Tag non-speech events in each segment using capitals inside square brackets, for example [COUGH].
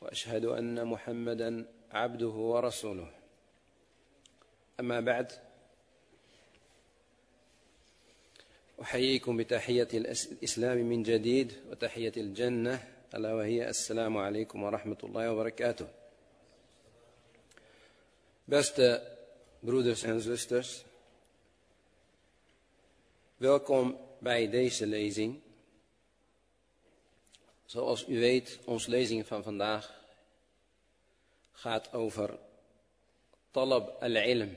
وأشهد أن محمدا عبده ورسوله أما بعد أحييكم بتحية الإسلام من جديد وتحية الجنة ألا وهي السلام عليكم ورحمة الله وبركاته Beste broeders en zusters, welkom bij deze lezing. Zoals u weet, onze lezing van vandaag gaat over talab al-ilm.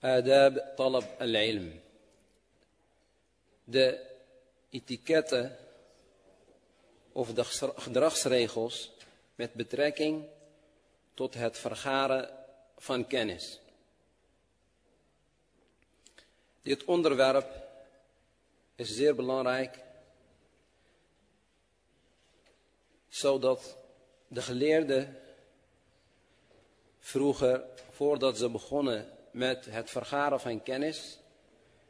Adab talab al-ilm. De etiketten of de gedragsregels met betrekking tot het vergaren van kennis. Dit onderwerp is zeer belangrijk zodat de geleerden vroeger, voordat ze begonnen met het vergaren van kennis,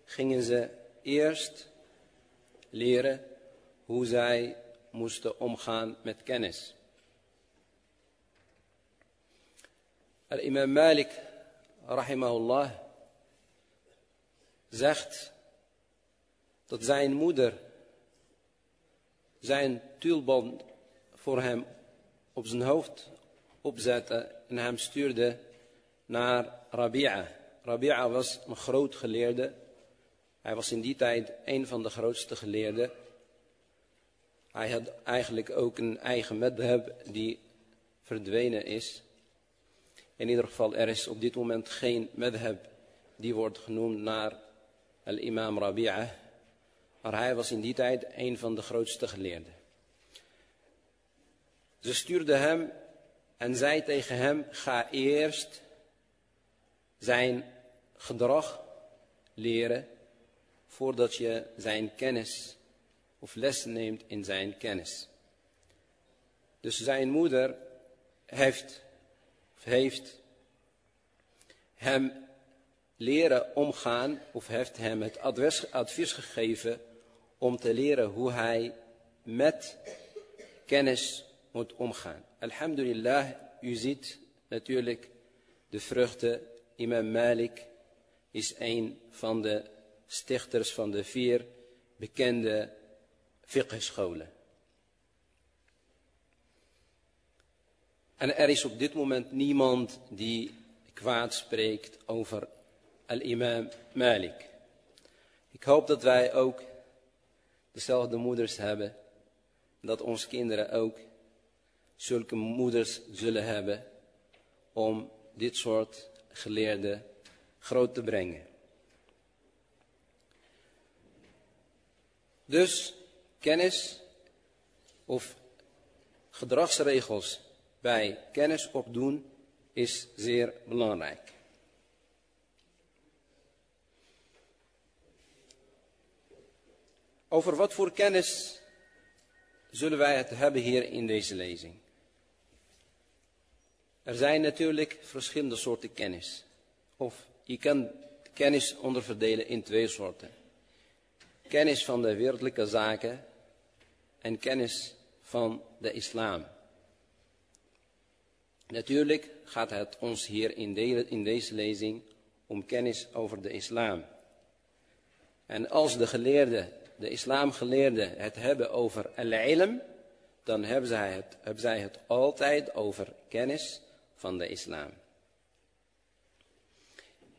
gingen ze eerst leren hoe zij moesten omgaan met kennis. Al-imam Malik, rahimahullah, zegt dat zijn moeder zijn tulband voor hem op zijn hoofd opzette en hem stuurde naar Rabi'a. Rabi'a was een groot geleerde. Hij was in die tijd een van de grootste geleerden. Hij had eigenlijk ook een eigen madhab die verdwenen is. In ieder geval, er is op dit moment geen madhab die wordt genoemd naar al-imam Rabi'a. Maar hij was in die tijd een van de grootste geleerden. Ze stuurde hem en zei tegen hem: Ga eerst zijn gedrag leren voordat je zijn kennis of lessen neemt in zijn kennis. Dus zijn moeder heeft, heeft hem leren omgaan of heeft hem het advies, advies gegeven om te leren hoe hij met kennis moet omgaan. Alhamdulillah, u ziet natuurlijk de vruchten. Imam Malik is een van de stichters van de vier bekende fiqh-scholen. En er is op dit moment niemand die kwaad spreekt over al-imam Malik. Ik hoop dat wij ook dezelfde moeders hebben. Dat onze kinderen ook zulke moeders zullen hebben om dit soort geleerden groot te brengen. Dus kennis of gedragsregels bij kennis opdoen is zeer belangrijk. Over wat voor kennis zullen wij het hebben hier in deze lezing? Er zijn natuurlijk verschillende soorten kennis. Of je kan kennis onderverdelen in twee soorten. Kennis van de wereldlijke zaken en kennis van de islam. Natuurlijk gaat het ons hier in, in deze lezing om kennis over de islam. En als de geleerden, de islamgeleerden het hebben over al-ilm, dan hebben zij, het, hebben zij het altijd over kennis van de islam.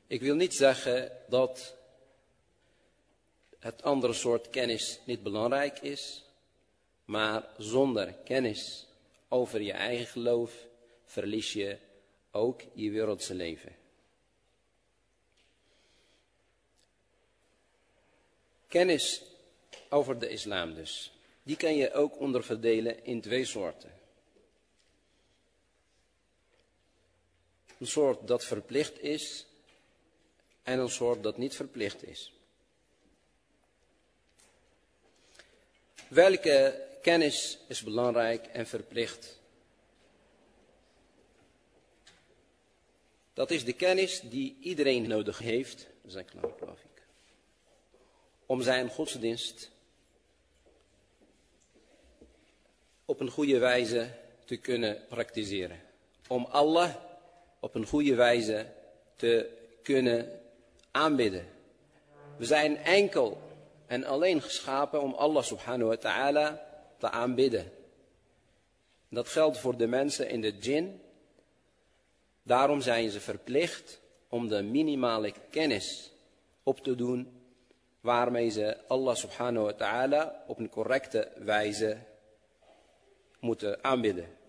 Ik wil niet zeggen dat het andere soort kennis niet belangrijk is, maar zonder kennis over je eigen geloof verlies je ook je wereldse leven. Kennis over de islam dus. Die kan je ook onderverdelen in twee soorten. Een soort dat verplicht is en een soort dat niet verplicht is. Welke kennis is belangrijk en verplicht? Dat is de kennis die iedereen nodig heeft. We zijn klaar, geloof ik. Om zijn godsdienst op een goede wijze te kunnen praktiseren. Om Allah op een goede wijze te kunnen aanbidden. We zijn enkel en alleen geschapen om Allah subhanahu wa ta'ala te aanbidden. Dat geldt voor de mensen in de djinn. Daarom zijn ze verplicht om de minimale kennis op te doen waarmee ze Allah subhanahu wa ta'ala op een correcte wijze moeten aanbidden.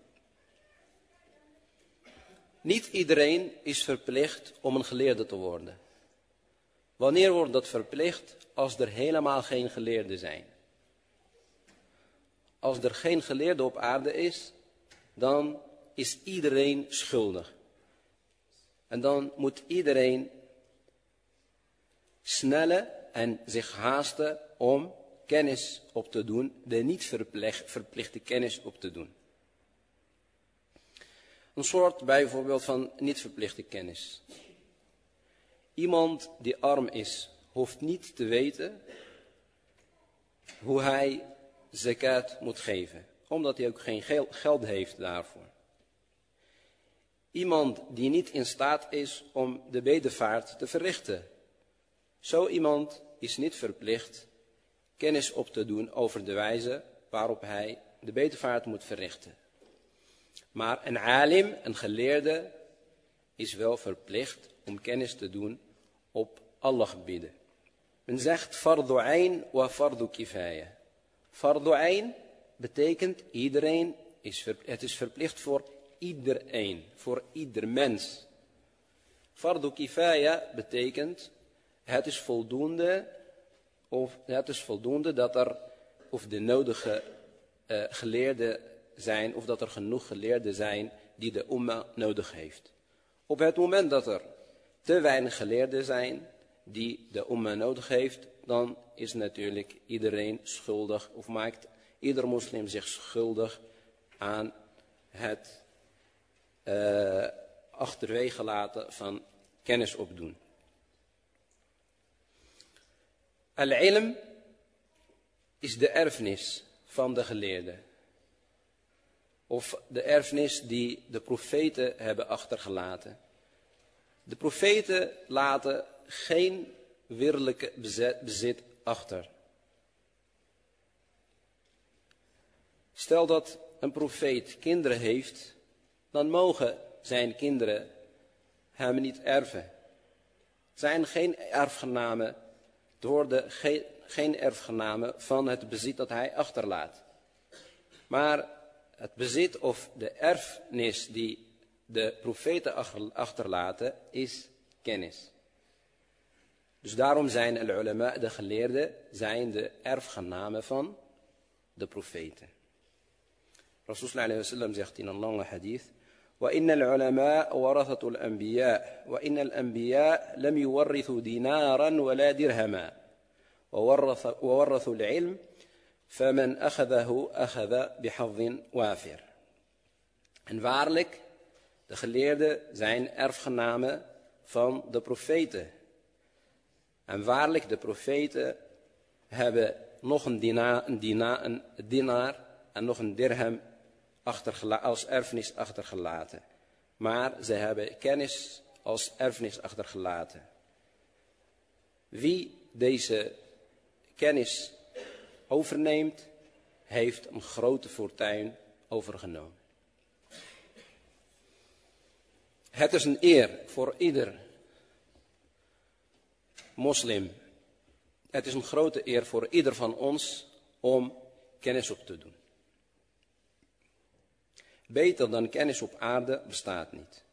Niet iedereen is verplicht om een geleerde te worden. Wanneer wordt dat verplicht? Als er helemaal geen geleerden zijn. Als er geen geleerde op aarde is, dan is iedereen schuldig. En dan moet iedereen snellen en zich haasten om kennis op te doen, de niet verplichte kennis op te doen. Een soort bijvoorbeeld van niet verplichte kennis. Iemand die arm is, hoeft niet te weten hoe hij zakat moet geven, omdat hij ook geen geld heeft daarvoor. Iemand die niet in staat is om de bedevaart te verrichten. Zo iemand is niet verplicht kennis op te doen over de wijze waarop hij de bedevaart moet verrichten. Maar een alim, een geleerde, is wel verplicht om kennis te doen op alle gebieden. Men zegt fardu ayn wa fardu kifaya. Ayn betekent iedereen is het is verplicht voor iedereen, voor ieder mens. Fardu kifaya betekent het is voldoende of het is voldoende dat er of de nodige uh, geleerden zijn of dat er genoeg geleerden zijn die de umma nodig heeft. Op het moment dat er te weinig geleerden zijn die de umma nodig heeft, dan is natuurlijk iedereen schuldig of maakt ieder moslim zich schuldig aan het uh, achterwege laten van kennis opdoen. Al-ilm is de erfenis van de geleerden. Of de erfenis die de profeten hebben achtergelaten. De profeten laten geen wereldlijke bezit achter. Stel dat een profeet kinderen heeft, dan mogen zijn kinderen hem niet erven. Zijn geen erfgenamen door de, geen erfgenamen van het bezit dat hij achterlaat. Maar het bezit of de erfenis die de profeten achterlaten is kennis. Dus daarom zijn de ulama, de geleerden, zijn de erfgenamen van de profeten. Rasul sallallahu alayhi wa sallam zegt in een lange hadith. وإن العلماء ورثة الأنبياء وإن الأنبياء لم يورثوا دينارا ولا درهما وورثوا العلم فمن أخذه أخذ بحظ وافر En waarlijk, de geleerden zijn erfgenamen van de profeten. En waarlijk, de profeten hebben nog een dina, een, dina, een dinar en nog een dirham als erfenis achtergelaten. Maar ze hebben kennis als erfenis achtergelaten. Wie deze kennis overneemt, heeft een grote fortuin overgenomen. Het is een eer voor ieder moslim. Het is een grote eer voor ieder van ons om kennis op te doen. Beter dan kennis op aarde bestaat niet.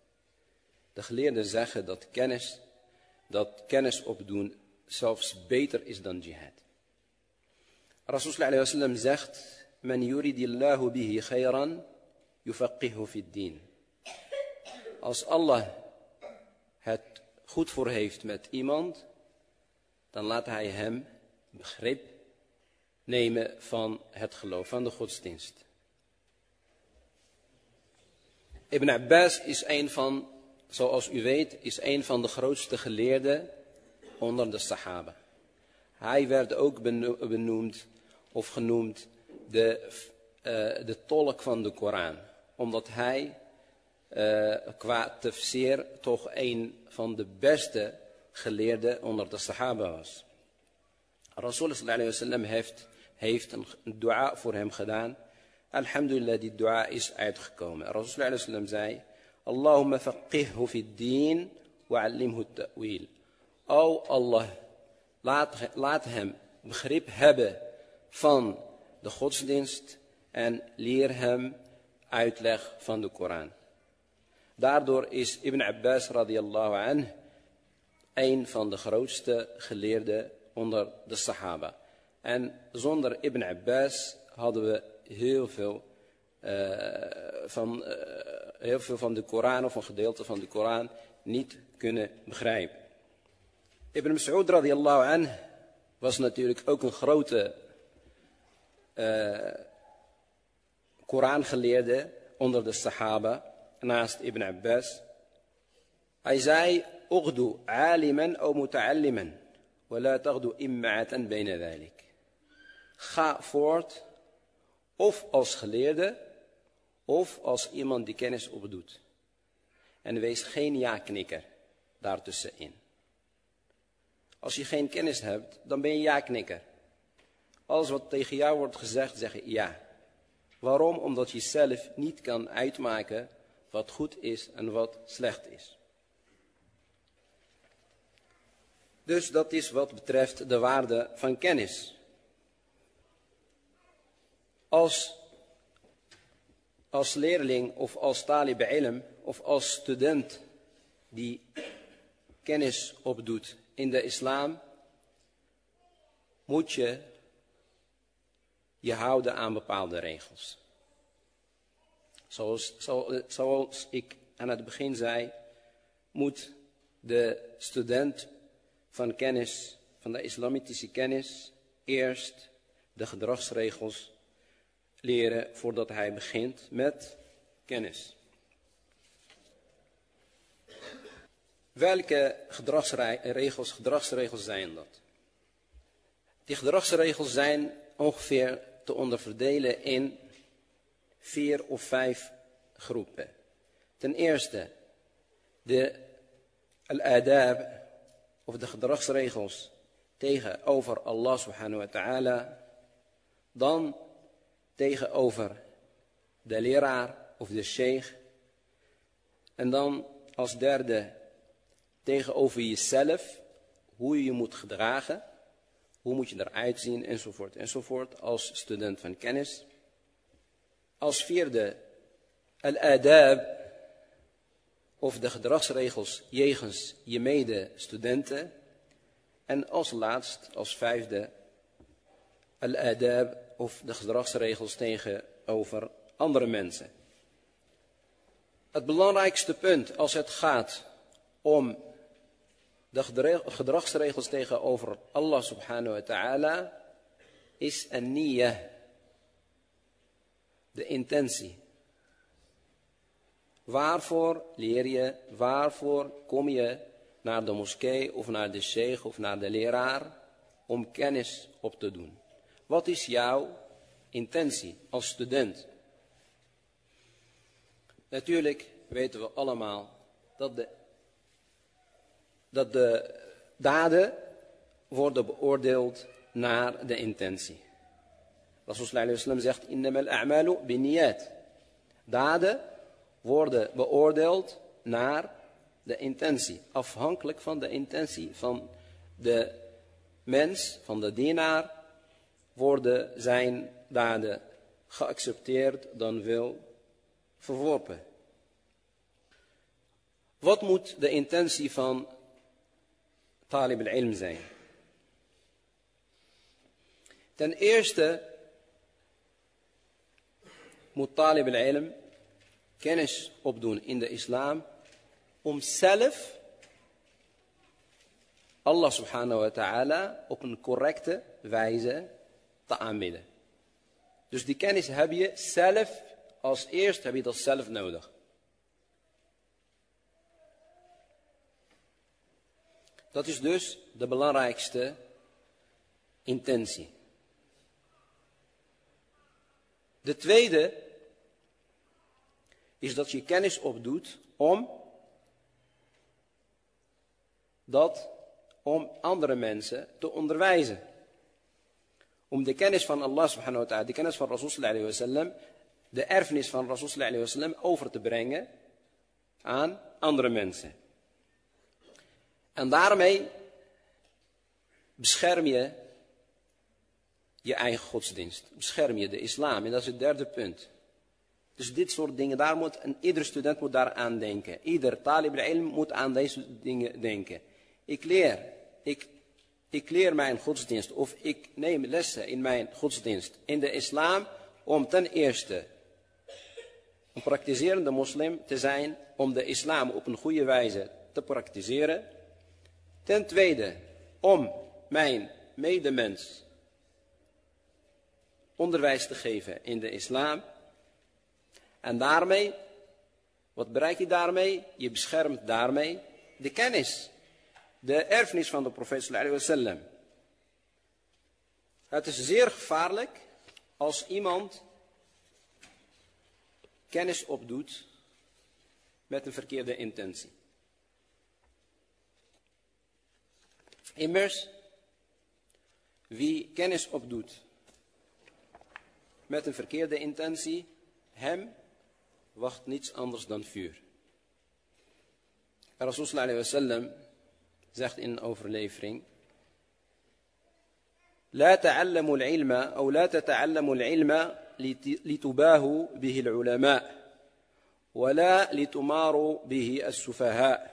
De geleerden zeggen dat kennis, dat kennis opdoen zelfs beter is dan jihad. Rasul sallallahu zegt, Men yuridillahu bihi khayran, yufaqihu fid din. Als Allah het goed voor heeft met iemand, dan laat hij hem begrip nemen van het geloof, van de godsdienst. Ibn Abbas is een van, zoals u weet, is een van de grootste geleerden onder de Sahaba. Hij werd ook benoemd of genoemd de, uh, de tolk van de Koran. Omdat hij uh, qua tafsir toch een van de beste geleerden onder de Sahaba was. Rasul sallallahu heeft, heeft een dua voor hem gedaan. Alhamdulillah, die dua is uitgekomen. Rasul sallallahu zei, Allahumma faqihhu fi din wa'allimhu ta'wil. O Allah, laat, laat hem begrip hebben van de godsdienst en leer hem uitleg van de Koran. Daardoor is Ibn Abbas radiyallahu anh een van de grootste geleerden onder de Sahaba. En zonder Ibn Abbas hadden we heel veel, uh, van, uh, heel veel van de Koran of een gedeelte van de Koran niet kunnen begrijpen. Ibn Mas'ud radiyallahu anh was natuurlijk ook een grote eh, Korangeleerden onder de Sahaba, naast Ibn Abbas. Hij zei, Ugdu aliman o muta'alliman, wa la tagdu imma'atan bijna dhalik. Ga voort, of als geleerde, of als iemand die kennis opdoet. En wees geen ja-knikker daartussenin. Als je geen kennis hebt, dan ben je ja-knikker. Alles wat tegen jou wordt gezegd, zeg je ja. Waarom? Omdat je zelf niet kan uitmaken wat goed is en wat slecht is. Dus dat is wat betreft de waarde van kennis. Als, als leerling of als talib ilm of als student die kennis opdoet in de islam, moet je je houden aan bepaalde regels. Zoals, zoals ik aan het begin zei, moet de student van kennis, van de islamitische kennis, eerst de gedragsregels leren voordat hij begint met kennis. Welke gedragsregels, gedragsregels zijn dat? Die gedragsregels zijn ongeveer te onderverdelen in vier of vijf groepen. Ten eerste de al-adab of de gedragsregels tegenover Allah subhanahu wa ta'ala. Dan tegenover de leraar of de sheikh. En dan als derde tegenover jezelf, hoe je je moet gedragen. Hoe moet je eruit zien, enzovoort, enzovoort, als student van kennis. Als vierde, al-adab, of de gedragsregels jegens je medestudenten. En als laatst, als vijfde, al-adab, of de gedragsregels tegenover andere mensen. Het belangrijkste punt als het gaat om de gedragsregels tegenover Allah subhanahu wa ta'ala is een niyyah. De intentie. Waarvoor leer je, waarvoor kom je naar de moskee of naar de sheikh of naar de leraar om kennis op te doen? Wat is jouw intentie als student? Natuurlijk weten we allemaal dat de dat de daden worden beoordeeld naar de intentie. Rasul sallallahu zegt, innamal a'malu biniyat. Daden worden beoordeeld naar de intentie. Afhankelijk van de intentie van de mens, van de dienaar, worden zijn daden geaccepteerd dan wel verworpen. Wat moet de intentie van talib zijn. Ten eerste moet talib al-ilm kennis opdoen in de islam om zelf Allah subhanahu wa ta'ala op een correcte wijze te aanbidden. Dus die kennis heb je zelf, als eerst heb je dat zelf nodig. Dat is dus de belangrijkste intentie. De tweede is dat je kennis opdoet om dat om andere mensen te onderwijzen. Om de kennis van Allah subhanahu wa ta'ala, de kennis van Rasul sallallahu wa sallam, de erfenis van Rasul sallallahu wa sallam over te brengen aan andere mensen. En daarmee bescherm je je eigen godsdienst. Bescherm je de islam. En dat is het derde punt. Dus dit soort dingen, daar moet, en ieder student moet daar aan denken. Ieder talib ilm moet aan deze dingen denken. Ik leer, ik, ik leer mijn godsdienst of ik neem lessen in mijn godsdienst. In de islam om ten eerste een praktiserende moslim te zijn, om de islam op een goede wijze te praktiseren. Ten tweede, om mijn medemens onderwijs te geven in de islam. En daarmee, wat bereik je daarmee? Je beschermt daarmee de kennis, de erfenis van de profeet sallallahu. Het is zeer gevaarlijk als iemand kennis opdoet met een verkeerde intentie. Immers, wie kennis opdoet met een verkeerde intentie, hem wacht niets anders dan vuur. Rasul sallallahu alaihi wasallam zegt in een overlevering: لا تعلموا العلم أو لا تتعلموا العلم لتباهوا به العلماء ولا لتماروا به السفهاء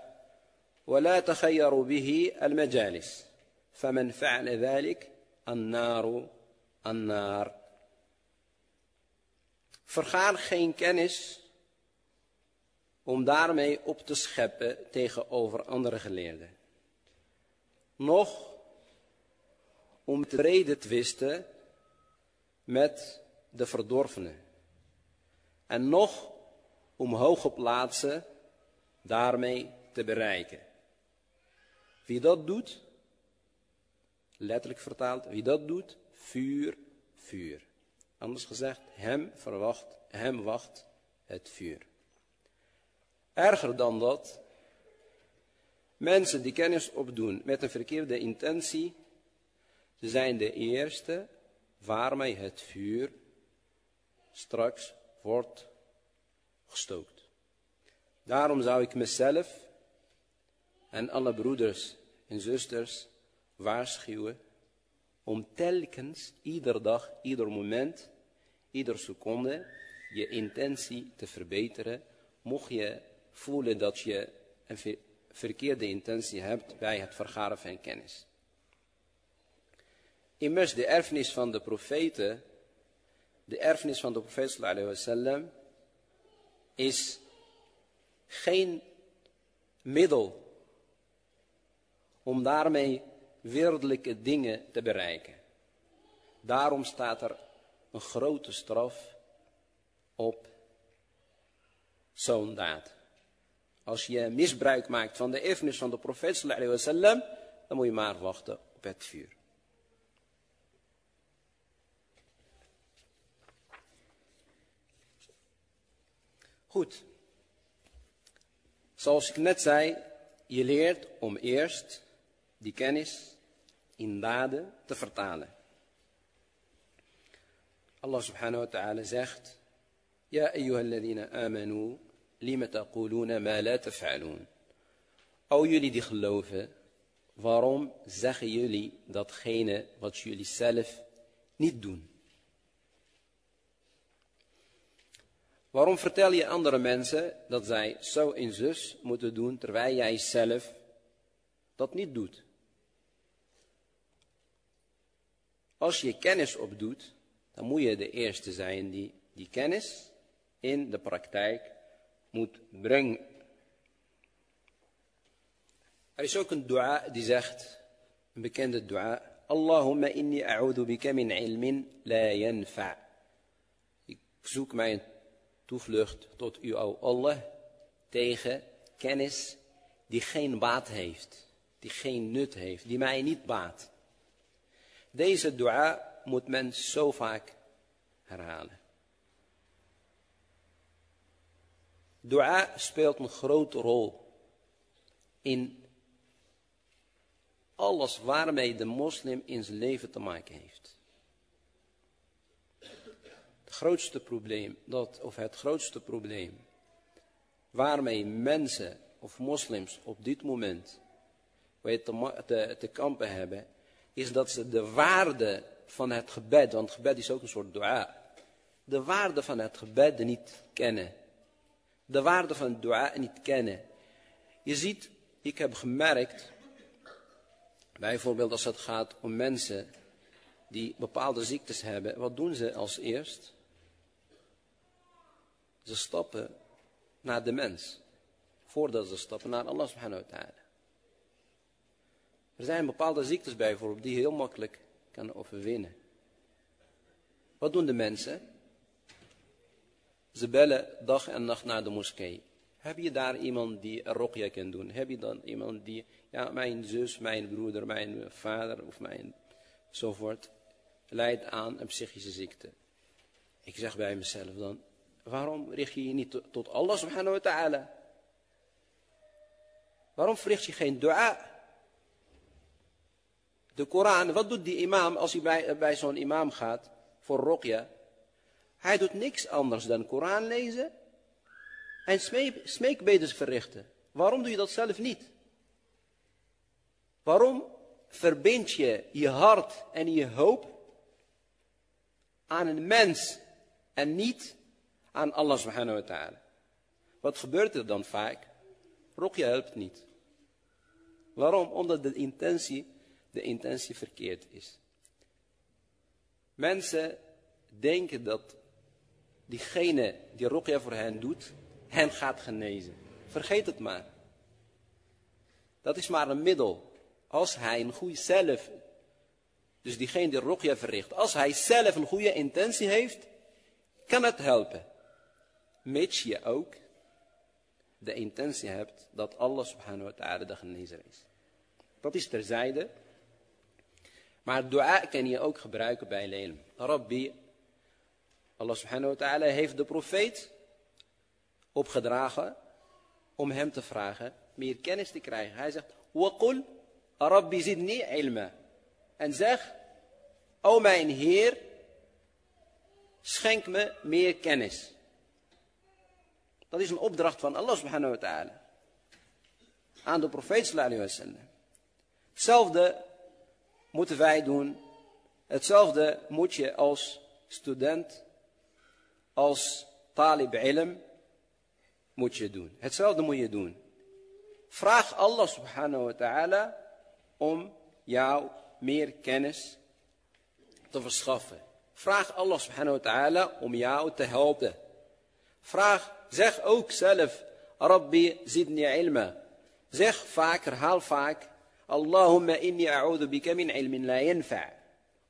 ولا تخيروا به المجالس فمن فعل ذلك النار النار Vergaar geen kennis om daarmee op te scheppen tegenover andere geleerden. Nog om te reden twisten met de verdorvenen. En nog om hoge plaatsen daarmee te bereiken. Wie dat doet, letterlijk vertaald, wie dat doet, vuur, vuur. Anders gezegd, hem verwacht, hem wacht het vuur. Erger dan dat, mensen die kennis opdoen met een verkeerde intentie, zijn de eerste waarmee het vuur straks wordt gestookt. Daarom zou ik mezelf en alle broeders en zusters waarschuwen om telkens, iedere dag, ieder moment, ieder seconde, je intentie te verbeteren, mocht je voelen dat je een verkeerde intentie hebt bij het vergaren van kennis. Immers de erfenis van de profeten, de erfenis van de profeet sallallahu wasallam, is geen middel om daarmee wereldlijke dingen te bereiken. Daarom staat er een grote straf op zo'n daad. Als je misbruik maakt van de erfenis van de profeet sallallahu wasallam, dan moet je maar wachten op het vuur. Goed. Zoals ik net zei, je leert om eerst die kennis in daden te vertalen. Allah subhanahu wa ta'ala zegt, Ja ayyuhalladhina amanu, lima ma la taf'alun. O jullie die geloven, waarom zeggen jullie datgene wat jullie zelf niet doen? Waarom vertel je andere mensen dat zij zo en zus moeten doen, terwijl jij zelf dat niet doet? Als je kennis opdoet, dan moet je de eerste zijn die die kennis in de praktijk moet brengen. Er is ook een dua die zegt, een bekende dua. Allahumma inni a'udhu bika min ilmin la yanfa. Ik zoek mijn toevlucht tot u, o Allah, tegen kennis die geen baat heeft, die geen nut heeft, die mij niet baat. Deze dua moet men zo vaak herhalen. Dua speelt een grote rol in alles waarmee de moslim in zijn leven te maken heeft. Het grootste probleem, dat, of het grootste probleem waarmee mensen of moslims op dit moment te, te, te kampen hebben, is dat ze de waarde van het gebed, want gebed is ook een soort dua, de waarde van het gebed niet kennen. De waarde van het dua niet kennen. Je ziet, ik heb gemerkt, bijvoorbeeld als het gaat om mensen die bepaalde ziektes hebben, wat doen ze als eerst? Ze stappen naar de mens, voordat ze stappen naar Allah subhanahu wa ta'ala. Er zijn bepaalde ziektes bijvoorbeeld die heel makkelijk kan overwinnen. Wat doen de mensen? Ze bellen dag en nacht naar de moskee. Heb je daar iemand die een rokje kan doen? Heb je dan iemand die, ja, mijn zus, mijn broeder, mijn vader of mijn zovoort, leidt aan een psychische ziekte. Ik zeg bij mezelf dan, waarom richt je je niet tot Allah subhanahu wa ta'ala? Waarom verricht je geen dua? De Koran, wat doet die imam als hij bij, zo'n imam gaat voor rokja? Hij doet niks anders dan Koran lezen en smeekbedens verrichten. Waarom doe je dat zelf niet? Waarom verbind je je hart en je hoop aan een mens en niet aan Allah subhanahu wa ta'ala? Wat gebeurt er dan vaak? Rokja helpt niet. Waarom? Omdat de intentie de intentie verkeerd is. Mensen denken dat diegene die Ruqya voor hen doet, hen gaat genezen. Vergeet het maar. Dat is maar een middel. Als hij een goede zelf, dus diegene die Ruqya verricht, als hij zelf een goede intentie heeft, kan het helpen. Mits je ook de intentie hebt dat Allah subhanahu wa ta'ala de genezer is. Dat is terzijde. Maar dua kan je ook gebruiken bij lenen. Rabbi, Allah subhanahu wa ta'ala heeft de profeet opgedragen om hem te vragen meer kennis te krijgen. Hij zegt, waqul Rabbi zidni ilma. En zeg, o mijn Heer, schenk me meer kennis. Dat is een opdracht van Allah subhanahu wa ta'ala. Aan de profeet sallallahu alayhi wa sallam. Hetzelfde moeten wij doen. Hetzelfde moet je als student, als talib ilm, moet je doen. Hetzelfde moet je doen. Vraag Allah subhanahu wa ta'ala om jou meer kennis te verschaffen. Vraag Allah subhanahu wa ta'ala om jou te helpen. Vraag, zeg ook zelf, Rabbi zidni ilma. Zeg vaak, herhaal vaak, Allahumma inni a'udhu bika min ilmin la yanfa'.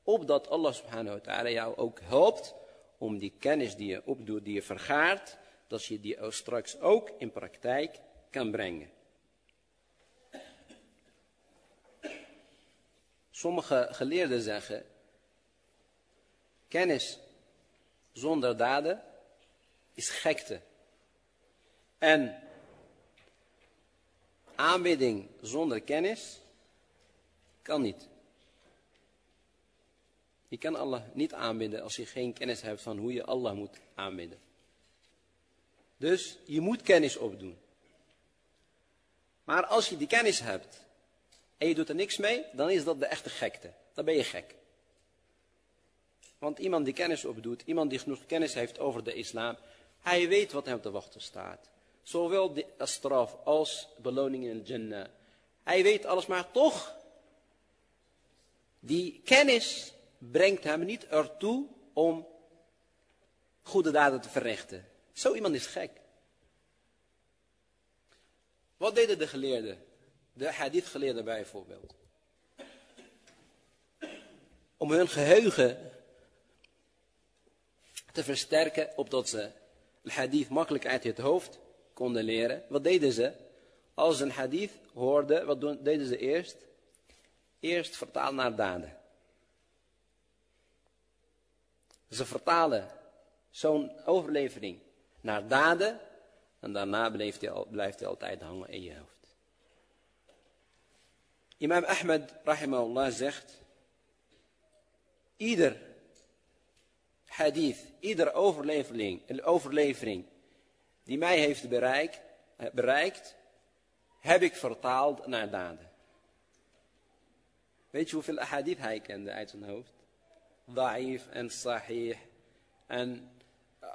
Opdat Allah subhanahu wa ta'ala jou ook helpt om die kennis die je opdoet, die je vergaart, dat je die straks ook in praktijk kan brengen. Sommige geleerden zeggen, kennis zonder daden is gekte. En aanbidding zonder kennis kan niet. Je kan Allah niet aanbidden als je geen kennis hebt van hoe je Allah moet aanbidden. Dus je moet kennis opdoen. Maar als je die kennis hebt en je doet er niks mee, dan is dat de echte gekte. Dan ben je gek. Want iemand die kennis opdoet, iemand die genoeg kennis heeft over de islam, hij weet wat hem te wachten staat. Zowel de straf als beloning in Jannah. Hij weet alles, maar toch die kennis brengt hem niet ertoe om goede daden te verrichten. Zo iemand is gek. Wat deden de geleerden? de hadith geleerden bijvoorbeeld. Om hun geheugen te versterken, opdat ze de hadith makkelijk uit het hoofd konden leren. Wat deden ze? Als ze een hadith hoorden, wat deden ze eerst? Eerst vertalen naar daden. Ze vertalen zo'n overlevering naar daden en daarna blijft hij, blijft hij altijd hangen in je hoofd. Imam Ahmed, rahimahullah, zegt, ieder hadith, ieder overlevering, overlevering die mij heeft bereikt, heb ik vertaald naar daden. Weet je hoeveel hadith hij kende uit zijn hoofd? Da'if en sahih. En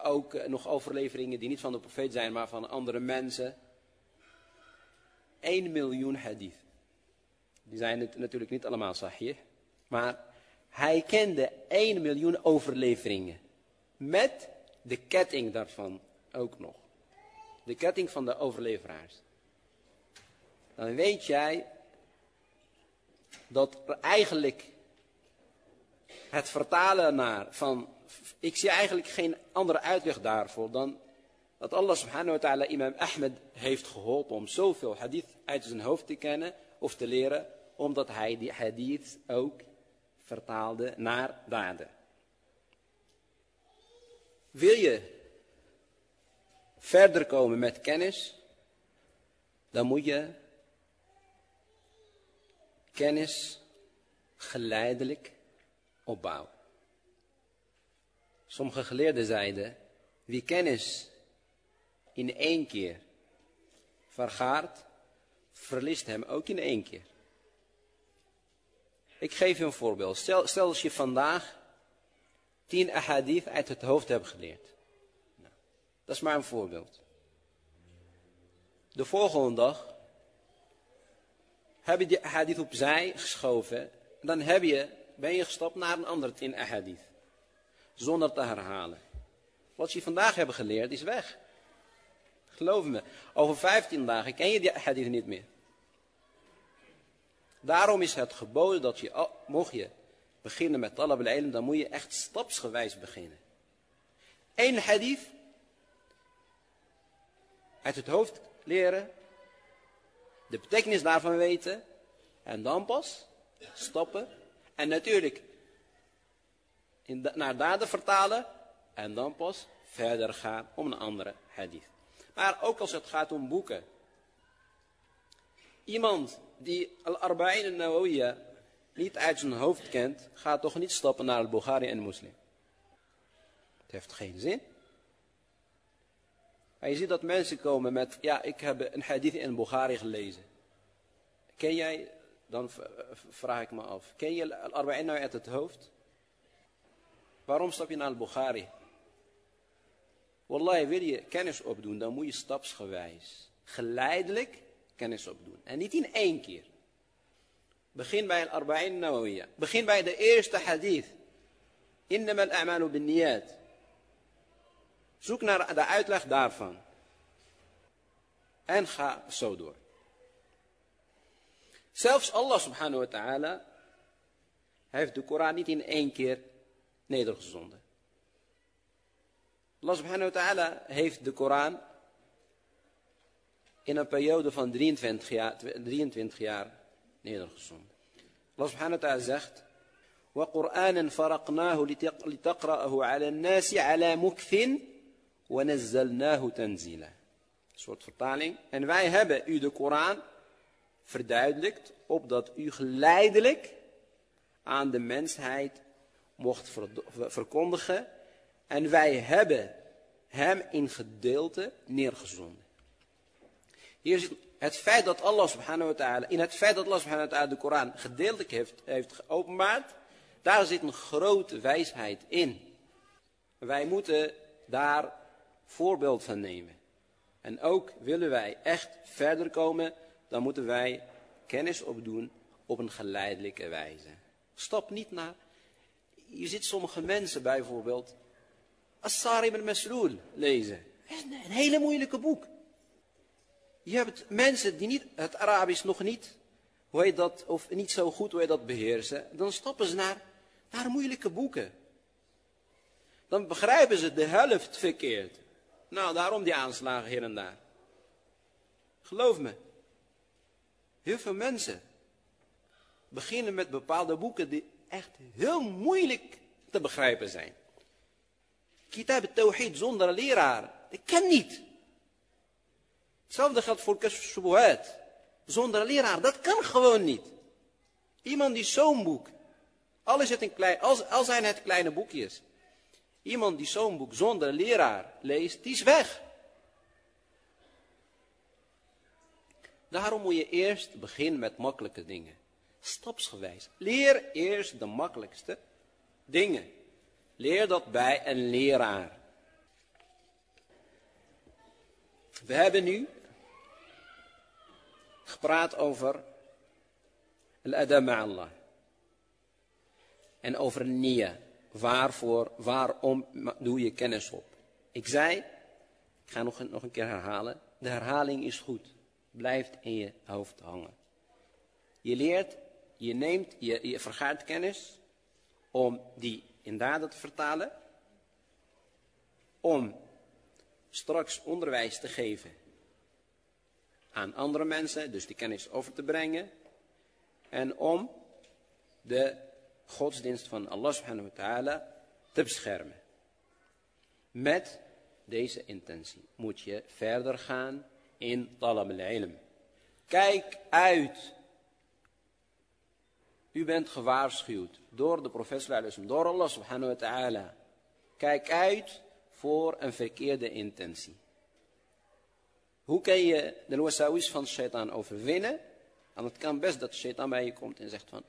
ook nog overleveringen die niet van de profeet zijn, maar van andere mensen. 1 miljoen hadith. Die zijn natuurlijk niet allemaal sahih. Maar hij kende 1 miljoen overleveringen. Met de ketting daarvan ook nog. De ketting van de overleveraars. Dan weet jij dat eigenlijk het vertalen naar van, ik zie eigenlijk geen andere uitweg daarvoor dan dat Allah subhanahu wa ta'ala imam Ahmed heeft geholpen om zoveel hadith uit zijn hoofd te kennen of te leren, omdat hij die hadith ook vertaalde naar daden. Wil je verder komen met kennis, dan moet je kennis geleidelijk opbouwen. Sommige geleerden zeiden, wie kennis in één keer vergaart, verliest hem ook in één keer. Ik geef je een voorbeeld. Stel, stel als je vandaag tien ahadith uit het hoofd hebt geleerd. Nou, dat is maar een voorbeeld. De volgende dag heb je die ahadith opzij geschoven. Dan heb je, ben je gestapt naar een ander tien ahadith. Zonder te herhalen. Wat je vandaag hebt geleerd is weg. Geloof me, over 15 dagen ken je die hadith niet meer. Daarom is het geboden dat je, mocht je beginnen met talab al dan moet je echt stapsgewijs beginnen. Eén hadith uit het hoofd leren, de betekenis daarvan weten en dan pas stoppen. En natuurlijk in naar daden vertalen en dan pas verder gaan om een andere hadith. Maar ook als het gaat om boeken. Iemand die Al-Arba'in al-Nawawiyya niet uit zijn hoofd kent, gaat toch niet stappen naar Al-Bukhari en Muslim. Het heeft geen zin. Maar je ziet dat mensen komen met, ja, ik heb een hadith in Bukhari gelezen. Ken jij, dan vraag ik me af, ken je Al-Arba'in nou uit het hoofd? Waarom stap je naar Al-Bukhari? Wallahi, wil je kennis opdoen, dan moet je stapsgewijs, geleidelijk kennis opdoen. En niet in één keer. Begin bij Al-Arba'in Nawawiyya. Begin bij de eerste hadith. Innama al-a'malu bin niyat. Zoek naar de uitleg daarvan. En ga zo door. Zelfs Allah subhanahu wa ta'ala heeft de Koran niet in één keer nedergezonden. Allah subhanahu wa ta'ala heeft de Koran in een periode van 23 jaar, 23 jaar nedergezonden. Allah subhanahu wa ta'ala zegt, وقرآنا فرقناه لتقرأه على الناس على مكث ونزلناه تنزيلا. Een soort vertaling. En wij hebben u de Koran verduidelijkt, opdat u geleidelijk aan de mensheid mocht verkondigen. En wij hebben hem in gedeelte neergezonden. Hier zit het feit dat Allah subhanahu wa ta'ala, in het feit dat Allah subhanahu wa ta'ala de Koran gedeeltelijk heeft, heeft geopenbaard, daar zit een grote wijsheid in. Wij moeten daar voorbeeld van nemen. En ook willen wij echt verder komen, dan moeten wij kennis opdoen op een geleidelijke wijze. Stop niet naar. Je ziet sommige mensen bijvoorbeeld As-Sari ibn Masloul lezen. Een hele moeilijke boek. Je hebt mensen die niet, het Arabisch nog niet, hoe je dat, of niet zo goed hoe je dat beheersen. Dan stappen ze naar, naar moeilijke boeken. Dan begrijpen ze de helft verkeerd. Nou, daarom die aanslagen hier en daar. Geloof me. Heel veel mensen beginnen met bepaalde boeken die echt heel moeilijk te begrijpen zijn. Kitab Tawhid zonder leraar. Ik ken niet. Hetzelfde geldt voor Kashf Zonder leraar, dat kan gewoon niet. Iemand die zo'n boek, al, is klein, al zijn het kleine boekjes. Iemand die zo'n boek zonder leraar leest, die is weg. Daarom moet je eerst beginnen met makkelijke dingen. Stapsgewijs. Leer eerst de makkelijkste dingen. Leer dat bij een leraar. We hebben nu gepraat over al-adab Allah. En over nia. Waarvoor, waarom doe je kennis op? Ik zei, ik ga nog, nog een keer herhalen. De herhaling is goed. Blijft in je hoofd hangen. Je leert, je neemt, je, je vergaart kennis om die in daden te vertalen. Om straks onderwijs te geven aan andere mensen, dus die kennis over te brengen. En om de godsdienst van Allah subhanahu wa ta'ala te beschermen. Met deze intentie moet je verder gaan in talab al-ilm. Kijk uit. U bent gewaarschuwd door de professor, door Allah subhanahu wa ta'ala. Kijk uit voor een verkeerde intentie. Hoe kan je de wasawis van shaitan overwinnen? Want het kan best dat shaitan bij je komt en zegt van,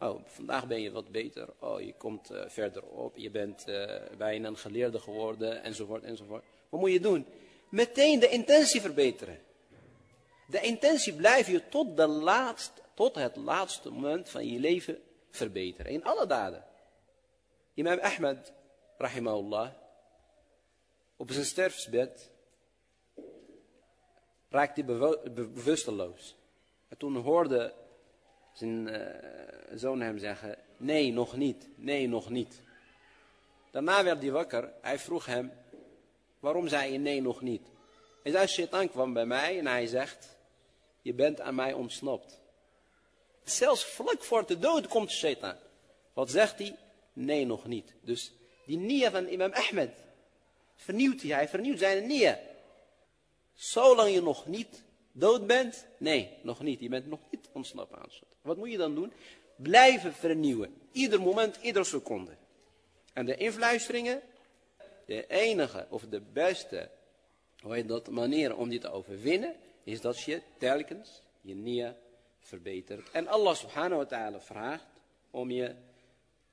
oh, vandaag ben je wat beter. Oh, je komt uh, verder op. Je bent uh, bijna een geleerde geworden, enzovoort, enzovoort. Wat moet je doen? Meteen de intentie verbeteren. De intentie blijf je tot, tot het laatste moment van je leven verbeteren. In alle daden. Imam Ahmed, rahimahullah, op zijn sterfsbed raakte hij bewusteloos. En toen hoorde zijn uh, zoon hem zeggen, nee, nog niet, nee, nog niet. Daarna werd hij wakker, hij vroeg hem, waarom zei je nee, nog niet? Hij zei, shaitan kwam bij mij en hij zegt, je bent aan mij ontsnapt. Zelfs vlak voor de dood komt shaitan. Wat zegt hij? Nee, nog niet. Dus die nia van imam Ahmed, vernieuwt hij, hij vernieuwt zijn nia. Zolang je nog niet dood bent, nee, nog niet. Je bent nog niet ontsnappen aan Wat moet je dan doen? Blijven vernieuwen. Ieder moment, iedere seconde. En de influisteringen, de enige of de beste manier om dit te overwinnen, is dat je telkens je nia verbetert. En Allah subhanahu wa ta'ala vraagt om je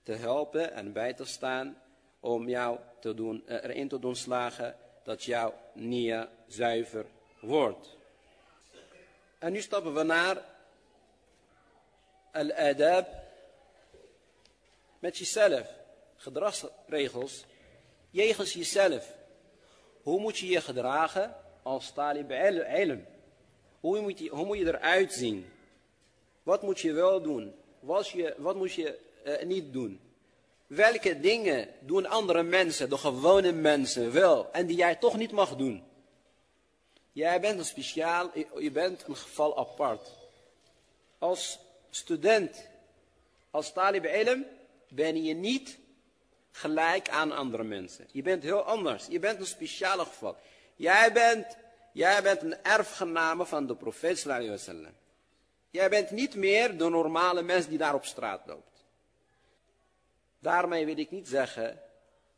te helpen en bij te staan, om jou te doen, eh, erin te doen slagen dat jouw nia zuiver wordt. En nu stappen we naar al-adab met jezelf. Gedragsregels jegens jezelf. Hoe moet je je gedragen als talib ilm? Hoe moet je, hoe moet je eruit zien? Wat moet je wel doen? Wat, moet je uh, niet doen? Welke dingen doen andere mensen, de gewone mensen, wel en die jij toch niet mag doen? Jij bent een speciaal, je bent een geval apart. Als student, als talib ilm, ben je niet gelijk aan andere mensen. Je bent heel anders. Je bent een speciale geval. Jij bent, jij bent een erfgename van de profeet sallallahu. Jij bent niet meer de normale mens die daar op straat loopt. Daarmee wil ik niet zeggen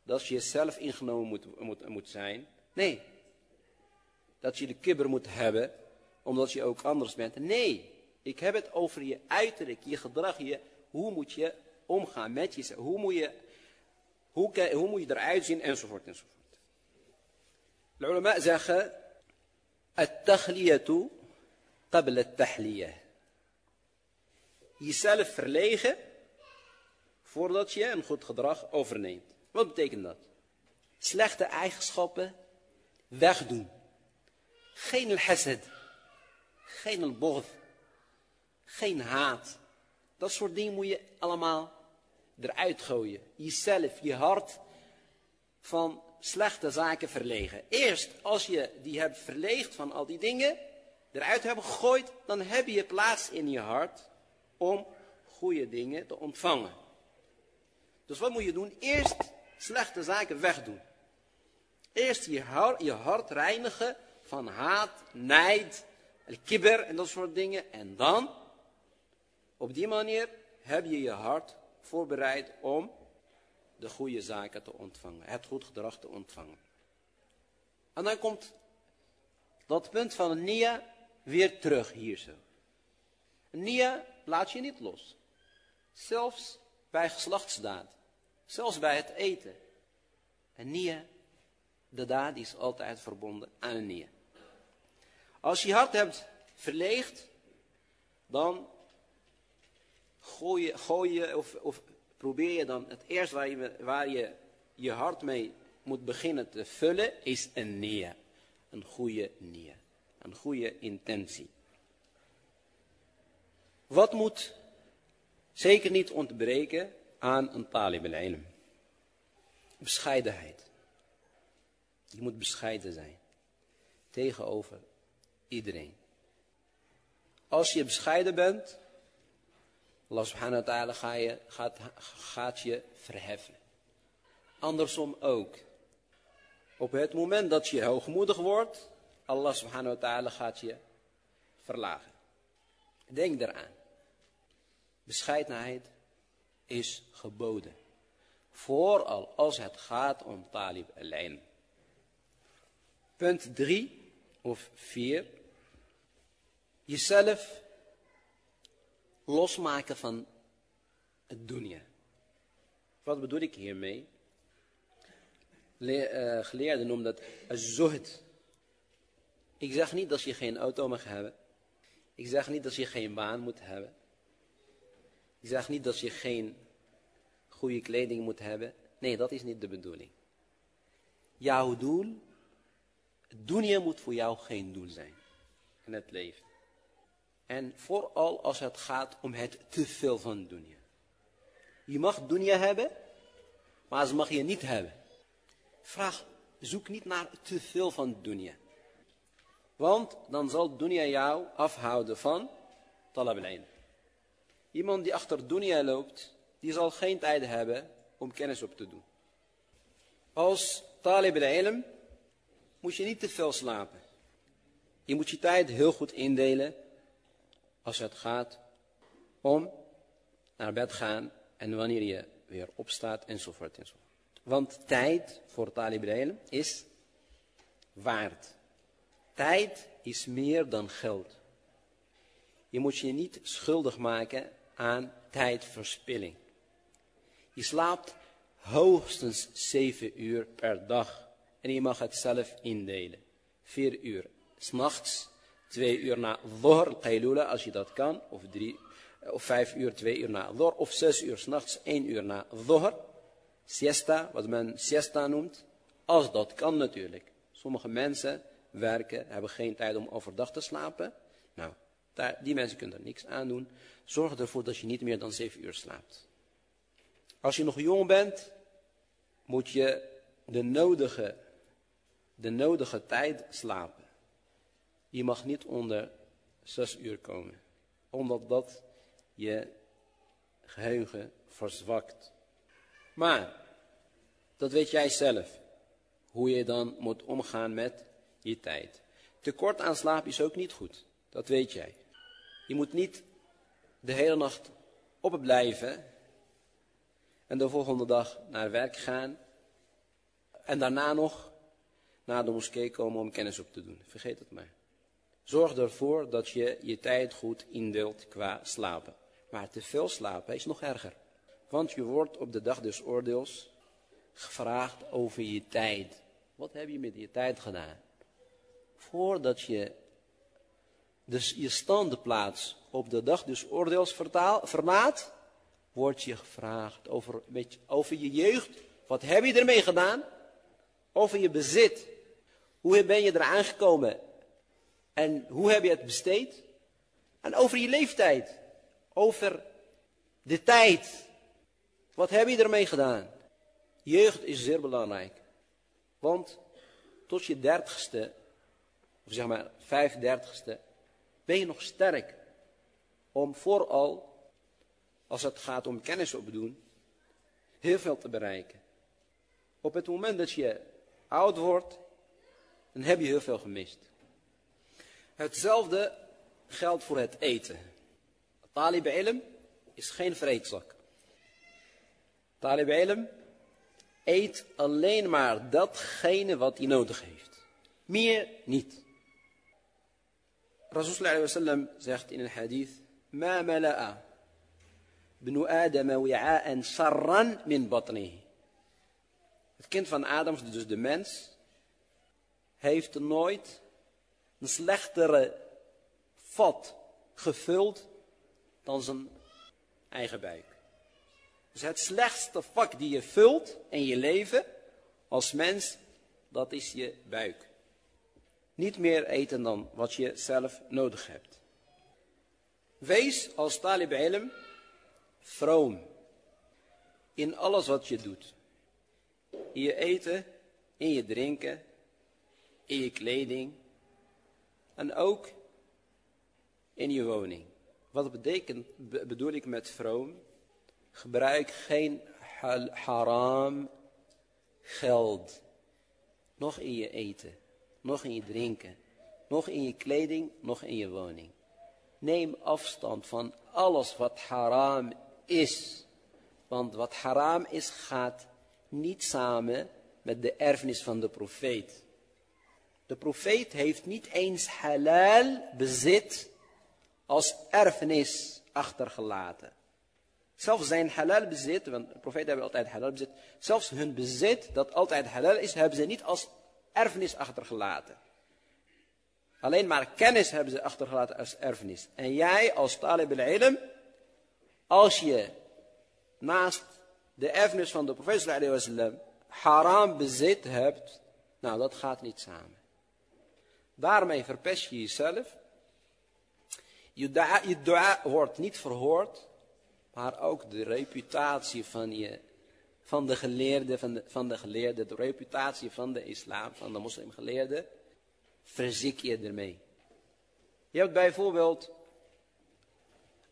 dat je zelf ingenomen moet, moet, moet zijn. Nee. Dat je de kibber moet hebben, omdat je ook anders bent. Nee. Ik heb het over je uiterlijk, je gedrag, je, hoe moet je omgaan met jezelf. Hoe moet je, hoe, hoe moet je eruit zien, enzovoort, enzovoort. De ulama zeggen, het-taghliyatu qabla het-tahliyah jezelf verlegen voordat je een goed gedrag overneemt. Wat betekent dat? Slechte eigenschappen wegdoen. Geen al Geen bocht. Geen haat. Dat soort dingen moet je allemaal eruit gooien. Jezelf, je hart van slechte zaken verlegen. Eerst als je die hebt verleegd van al die dingen, eruit hebben gegooid, dan heb je plaats in je hart om goede dingen te ontvangen. Dus wat moet je doen? Eerst slechte zaken wegdoen. Eerst je hart, je hart reinigen van haat, nijd, kibber en dat soort dingen. En dan, op die manier, heb je je hart voorbereid om de goede zaken te ontvangen. Het goed gedrag te ontvangen. En dan komt dat punt van Nia weer terug hier zo. Nia laat je niet los. Zelfs bij geslachtsdaad. Zelfs bij het eten. En Nia, de daad is altijd verbonden aan een Nia. Als je hart hebt verleegd, dan gooi je, of, of probeer je dan het eerst waar je, je hart mee moet beginnen te vullen, is een nia. Een goede nia. Een goede intentie. Wat moet zeker niet ontbreken aan een talib al Bescheidenheid. Je moet bescheiden zijn. Tegenover iedereen. Als je bescheiden bent, Allah subhanahu wa ta'ala gaat, gaat je verheffen. Andersom ook. Op het moment dat je hoogmoedig wordt, Allah subhanahu wa ta'ala gaat je verlagen. Denk eraan. Bescheidenheid is geboden. Vooral als het gaat om talib alleen. Punt 3 of 4. Jezelf losmaken van het dunya. Wat bedoel ik hiermee? Le uh, geleerden noemen dat zuhd. Ik zeg niet dat je geen auto mag hebben. Ik zeg niet dat je geen baan moet hebben. Ik zeg niet dat je geen goede kleding moet hebben. Nee, dat is niet de bedoeling. Jouw doel, het dunya moet voor jou geen doel zijn in het leven. En vooral als het gaat om het te veel van dunya. Je mag dunya hebben, maar ze mag je niet hebben. Vraag, zoek niet naar te veel van dunya. Want dan zal dunya jou afhouden van talab al Iemand die achter dunya loopt, die zal geen tijd hebben om kennis op te doen. Als talib al moet je niet te veel slapen. Je moet je tijd heel goed indelen als het gaat om naar bed gaan en wanneer je weer opstaat enzovoort enzovoort. Want tijd voor talib is waard. Tijd is meer dan geld. Je moet je niet schuldig maken aan tijdverspilling. Je slaapt hoogstens zeven uur per dag. En je mag het zelf indelen. Vier uur s'nachts twee uur na dhuhr, qaylula, als je dat kan, of, drie, of vijf uur, twee uur na dhuhr, of zes uur s'nachts, één uur na dhuhr, siesta, wat men siesta noemt, als dat kan natuurlijk. Sommige mensen werken, hebben geen tijd om overdag te slapen. Nou, daar, die mensen kunnen er niks aan doen. Zorg ervoor dat je niet meer dan zeven uur slaapt. Als je nog jong bent, moet je de nodige, de nodige tijd slapen. Je mag niet onder zes uur komen. Omdat dat je geheugen verzwakt. Maar, dat weet jij zelf. Hoe je dan moet omgaan met je tijd. Tekort aan slaap is ook niet goed. Dat weet jij. Je moet niet de hele nacht opblijven. En de volgende dag naar werk gaan. En daarna nog naar de moskee komen om kennis op te doen. Vergeet het maar. Zorg ervoor dat je je tijd goed indeelt qua slapen. Maar te veel slapen is nog erger. Want je wordt op de dag des oordeels gevraagd over je tijd. Wat heb je met je tijd gedaan? Voordat je dus je standenplaats op de dag des oordeels vertaal, verlaat, wordt je gevraagd over, over je jeugd. Wat heb je ermee gedaan? Over je bezit. Hoe ben je eraan gekomen? En hoe heb je het besteed? En over je leeftijd. Over de tijd. Wat heb je ermee gedaan? Jeugd is zeer belangrijk. Want tot je dertigste, of zeg maar vijfdertigste, ben je nog sterk. Om vooral, als het gaat om kennis opdoen, heel veel te bereiken. Op het moment dat je oud wordt, dan heb je heel veel gemist. Hetzelfde geldt voor het eten. Talib ilm is geen vreedzak. Talib ilm eet alleen maar datgene wat hij nodig heeft. Meer niet. Rasul sallam zegt in een hadith, Ma mala'a bnu Adam wi'a'an sarran min batnihi. Het kind van Adam, dus de mens, heeft nooit een slechtere vat gevuld dan zijn eigen buik. Dus het slechtste vak die je vult in je leven als mens, dat is je buik. Niet meer eten dan wat je zelf nodig hebt. Wees als talib ilm vroom in alles wat je doet. In je eten, in je drinken, in je kleding en ook in je woning. Wat betekent, bedoel ik met vroom? Gebruik geen haram geld. Nog in je eten, nog in je drinken, nog in je kleding, nog in je woning. Neem afstand van alles wat haram is. Want wat haram is, gaat niet samen met de erfenis van de profeet. De profeet heeft niet eens halal bezit als erfenis achtergelaten. Zelfs zijn halal bezit, want de profeten hebben altijd halal bezit. Zelfs hun bezit, dat altijd halal is, hebben ze niet als erfenis achtergelaten. Alleen maar kennis hebben ze achtergelaten als erfenis. En jij als talib al-ilm, als je naast de erfenis van de profeet haram bezit hebt, nou dat gaat niet samen. Daarmee verpest je jezelf. Je dua, dua wordt niet verhoord maar ook de reputatie van, je, van de geleerde, van de, van de geleerde, de reputatie van de islam, van de moslimgeleerde, verziek je ermee. Je hebt bijvoorbeeld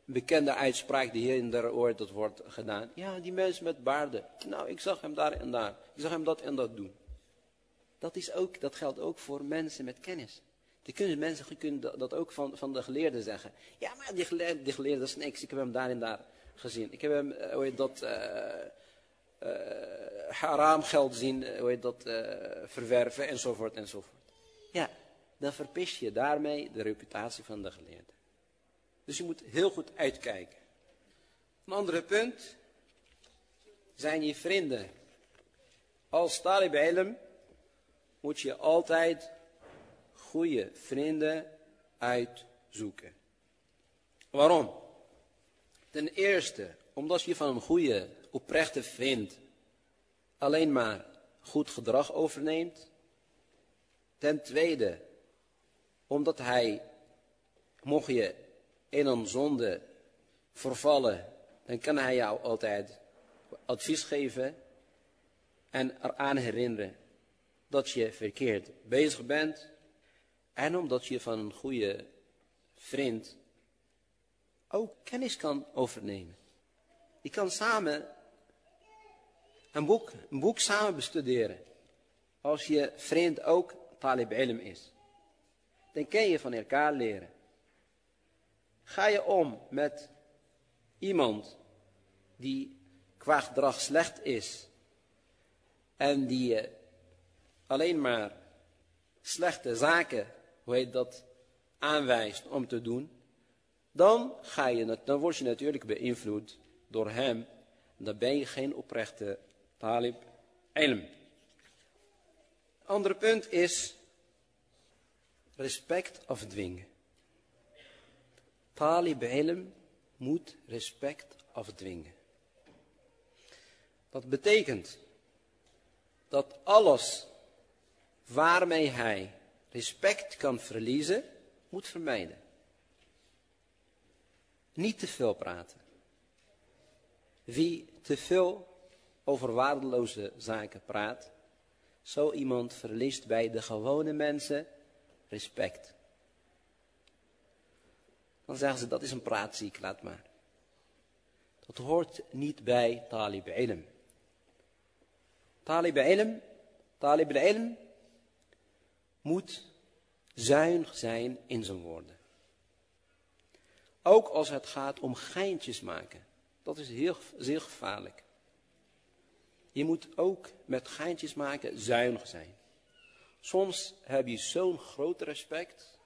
een bekende uitspraak die hier in de oor dat wordt gedaan. Ja, die mens met baarden. Nou, ik zag hem daar en daar. Ik zag hem dat en dat doen. Dat, is ook, dat geldt ook voor mensen met kennis. Die kunnen mensen kunnen dat ook van, van de geleerden zeggen. Ja, maar die geleerde, die geleerde dat is niks. Ik heb hem daar en daar gezien. Ik heb hem, eh, hoe heet dat, uh, uh, haram geld zien, hoe heet dat, verwerven enzovoort enzovoort. Ja, dan verpest je daarmee de reputatie van de geleerde. Dus je moet heel goed uitkijken. Een andere punt zijn je vrienden. Als talib ilm moet je altijd goede vrienden uitzoeken. Waarom? Ten eerste, omdat je van een goede, oprechte vriend alleen maar goed gedrag overneemt. Ten tweede, omdat hij, mocht je in een zonde vervallen, dan kan hij jou altijd advies geven en eraan herinneren dat je verkeerd bezig bent. En omdat je van een goede vriend ook kennis kan overnemen. Je kan samen een boek, een boek samen bestuderen. Als je vriend ook talib ilm is. Dan kan je van elkaar leren. Ga je om met iemand die qua gedrag slecht is. En die alleen maar slechte zaken, hoe heet dat, aanwijst om te doen dan, ga je, dan word je natuurlijk beïnvloed door hem. Dan ben je geen oprechte talib ilm. Andere punt is respect afdwingen. Talib ilm moet respect afdwingen. Dat betekent dat alles waarmee hij respect kan verliezen, moet vermijden. Niet te veel praten. Wie te veel over waardeloze zaken praat, zo iemand verliest bij de gewone mensen respect. Dan zeggen ze, dat is een praatziek, laat maar. Dat hoort niet bij talib ilm. Talib ilm, talib ilm moet zuinig zijn in zijn woorden. Ook als het gaat om geintjes maken. Dat is heel, zeer gevaarlijk. Je moet ook met geintjes maken zuinig zijn. Soms heb je zo'n groot respect,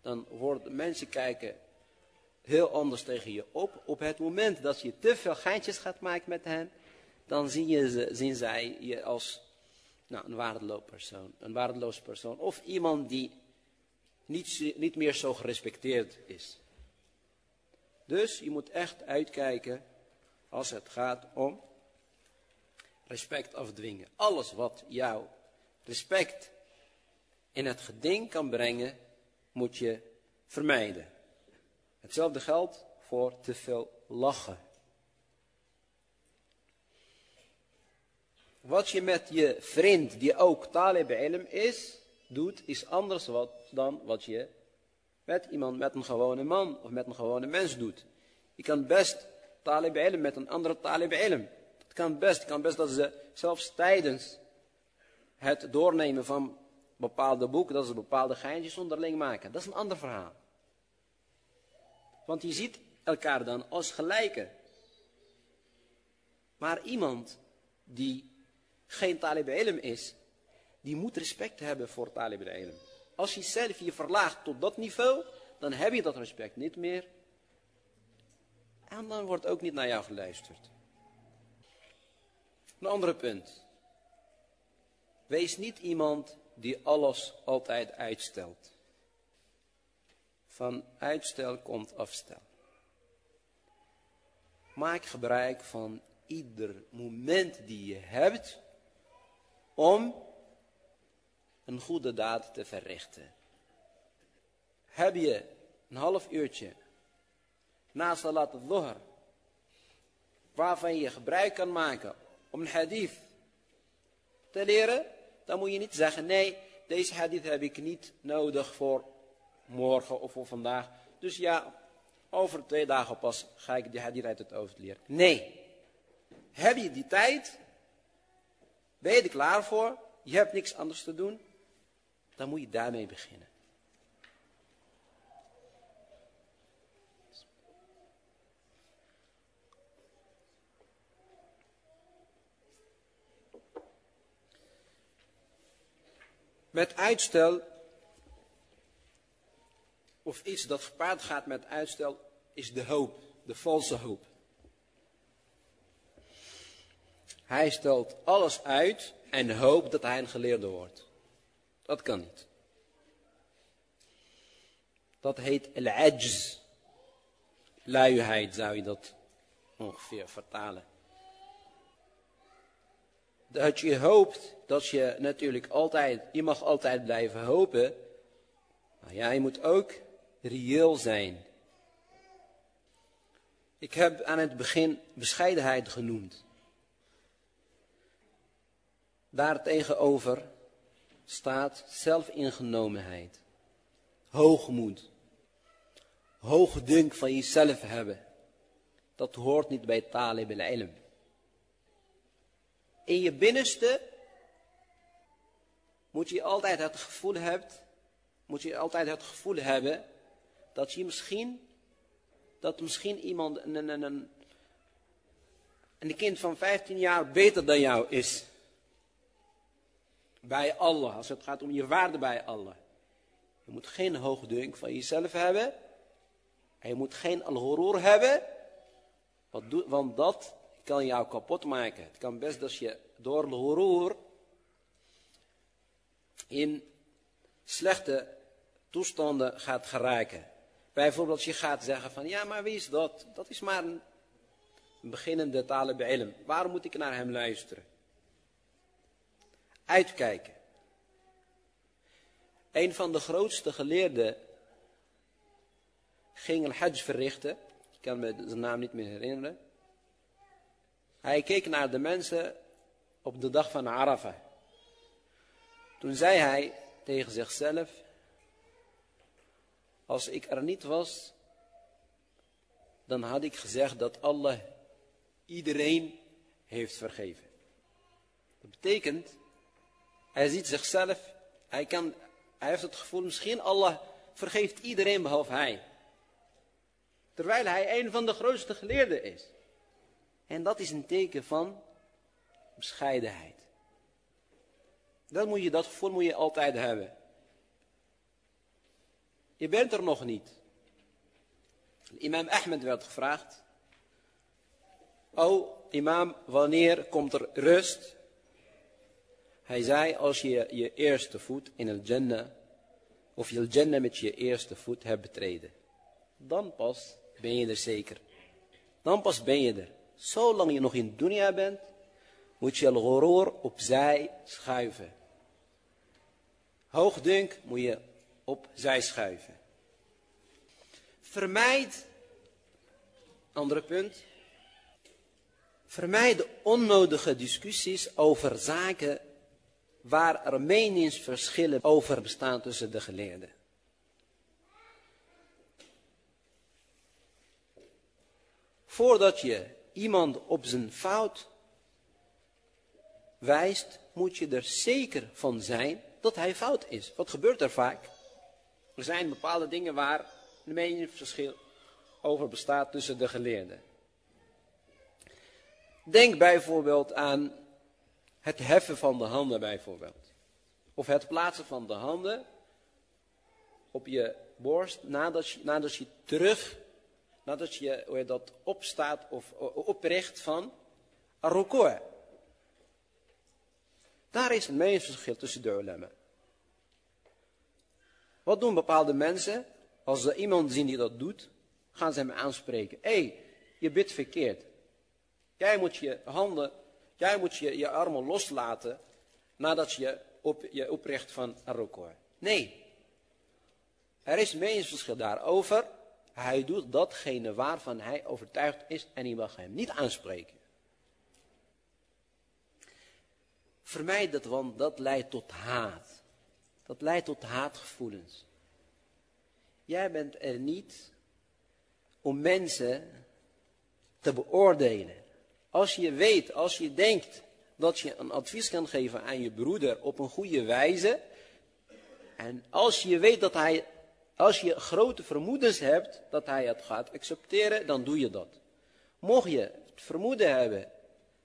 dan worden mensen kijken heel anders tegen je op. Op het moment dat je te veel geintjes gaat maken met hen, dan zien, zien zij je als nou, een waardeloos persoon. Een waardeloos persoon. Of iemand die niet, niet meer zo gerespecteerd is. Dus je moet echt uitkijken als het gaat om respect afdwingen. Alles wat jou respect in het geding kan brengen, moet je vermijden. Hetzelfde geldt voor te veel lachen. Wat je met je vriend, die ook talib ilm is, doet, is anders wat, dan wat je met iemand, met een gewone man of met een gewone mens doet. Je kan best talib ilm met een andere talib ilm. Het kan best, het kan best dat ze zelfs tijdens het doornemen van bepaalde boeken, dat ze bepaalde geintjes onderling maken. Dat is een ander verhaal. Want je ziet elkaar dan als gelijken. Maar iemand die geen talib ilm is, die moet respect hebben voor talib ilm. Als je zelf je verlaagt tot dat niveau, dan heb je dat respect niet meer. En dan wordt ook niet naar jou geluisterd. Een andere punt. Wees niet iemand die alles altijd uitstelt. Van uitstel komt afstel. Maak gebruik van ieder moment die je hebt om een goede daad te verrichten. Heb je een half uurtje na salat al-dhuhr, waarvan je gebruik kan maken om een hadith te leren, dan moet je niet zeggen, nee, deze hadith heb ik niet nodig voor morgen of voor vandaag. Dus ja, over twee dagen pas ga ik die hadith uit het hoofd leren. Nee. Heb je die tijd? Ben je er klaar voor? Je hebt niks anders te doen? Dan moet je daarmee beginnen. Met uitstel, of iets dat gepaard gaat met uitstel, is de hoop, de valse hoop. Hij stelt alles uit en hoopt dat hij een geleerde wordt. Dat kan niet. Dat heet al-ajz. Luiheid zou je dat ongeveer vertalen. Dat je hoopt, dat je natuurlijk altijd, je mag altijd blijven hopen. Maar ja, je moet ook reëel zijn. Ik heb aan het begin bescheidenheid genoemd. Daartegenover staat zelfingenomenheid, hoogmoed, hoogdunk van jezelf hebben. Dat hoort niet bij talib al-ilm. In je binnenste moet je altijd het gevoel hebben, moet je altijd het gevoel hebben dat je misschien, dat misschien iemand, een, een, een, een kind van 15 jaar beter dan jou is bij Allah, als het gaat om je waarde bij Allah. Je moet geen hoogdunk van jezelf hebben. En je moet geen al hebben. Want dat kan jou kapot maken. Het kan best dat je door al in slechte toestanden gaat geraken. Bijvoorbeeld je gaat zeggen van, ja maar wie is dat? Dat is maar een beginnende talib ilm. Waarom moet ik naar hem luisteren? Uitkijken. Een van de grootste geleerden ging een hajj verrichten. Ik kan me zijn naam niet meer herinneren. Hij keek naar de mensen op de dag van Arafah. Toen zei hij tegen zichzelf, als ik er niet was, dan had ik gezegd dat Allah iedereen heeft vergeven. Dat betekent, hij ziet zichzelf, hij, kan, hij heeft het gevoel, misschien Allah vergeeft iedereen behalve hij. Terwijl hij een van de grootste geleerden is. En dat is een teken van bescheidenheid. Dat, moet je, dat gevoel moet je altijd hebben. Je bent er nog niet. Imam Ahmed werd gevraagd. Oh, imam, wanneer komt er rust? Hij zei, als je je eerste voet in het Jannah, of je Jannah met je eerste voet hebt betreden. Dan pas ben je er zeker. Dan pas ben je er. Zolang je nog in dunya bent, moet je al-ghoroor opzij schuiven. Hoogdunk moet je opzij schuiven. Vermijd, andere punt, vermijd onnodige discussies over zaken waar er meningsverschillen over bestaan tussen de geleerden. Voordat je iemand op zijn fout wijst, moet je er zeker van zijn dat hij fout is. Wat gebeurt er vaak? Er zijn bepaalde dingen waar een meningsverschil over bestaat tussen de geleerden. Denk bijvoorbeeld aan het heffen van de handen bijvoorbeeld. Of het plaatsen van de handen op je borst nadat je, nadat je terug, nadat je, dat opstaat of oprecht van arrokoor. Daar is een meningsverschil tussen de ulama. Wat doen bepaalde mensen? Als ze iemand zien die dat doet, gaan ze hem aanspreken. Hé, hey, je bidt verkeerd. Jij moet je handen, jij moet je, je armen loslaten nadat je op, je oprecht van Arrokoor. Nee. Er is meningsverschil daarover. Hij doet datgene waarvan hij overtuigd is en je mag hem niet aanspreken. Vermijd dat, want dat leidt tot haat. Dat leidt tot haatgevoelens. Jij bent er niet om mensen te beoordelen. Als je weet, als je denkt dat je een advies kan geven aan je broeder op een goede wijze. En als je weet dat hij, als je grote vermoedens hebt dat hij het gaat accepteren, dan doe je dat. Mocht je het vermoeden hebben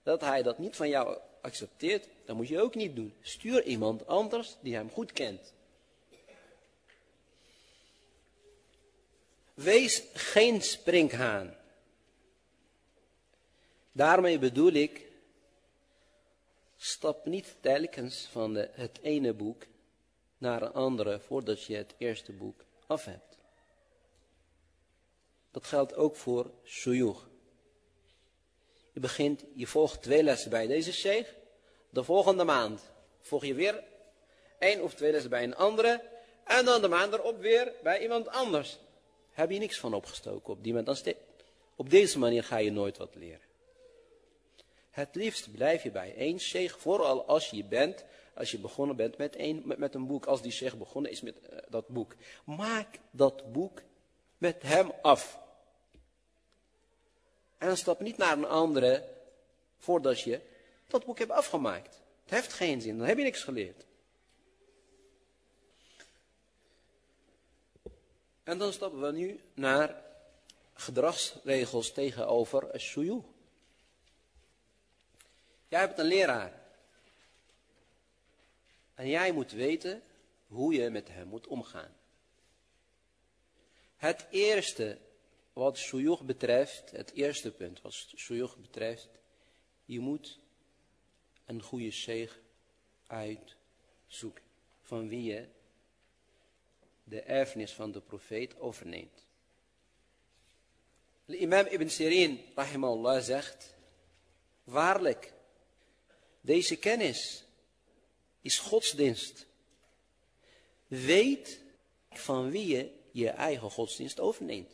dat hij dat niet van jou accepteert, dan moet je ook niet doen. Stuur iemand anders die hem goed kent. Wees geen springhaan. Daarmee bedoel ik, stap niet telkens van de, het ene boek naar een andere voordat je het eerste boek af hebt. Dat geldt ook voor shuyuch. Je begint, je volgt twee lessen bij deze sheikh. De volgende maand volg je weer één of twee lessen bij een andere. En dan de maand erop weer bij iemand anders. Heb je niks van opgestoken op die moment. Op deze manier ga je nooit wat leren. Het liefst blijf je bij één sheikh, vooral als je bent, als je begonnen bent met een, met, een boek, als die sheikh begonnen is met uh, dat boek. Maak dat boek met hem af. En stap niet naar een andere voordat je dat boek hebt afgemaakt. Het heeft geen zin, dan heb je niks geleerd. En dan stappen we nu naar gedragsregels tegenover Shuyu. Jij hebt een leraar. En jij moet weten hoe je met hem moet omgaan. Het eerste wat shuyuch betreft, het eerste punt wat shuyuch betreft, je moet een goede sheikh uitzoeken. Van wie je de erfenis van de profeet overneemt. De imam Ibn Sirin, rahimahullah, zegt, waarlijk, deze kennis is godsdienst. Weet van wie je je eigen godsdienst overneemt.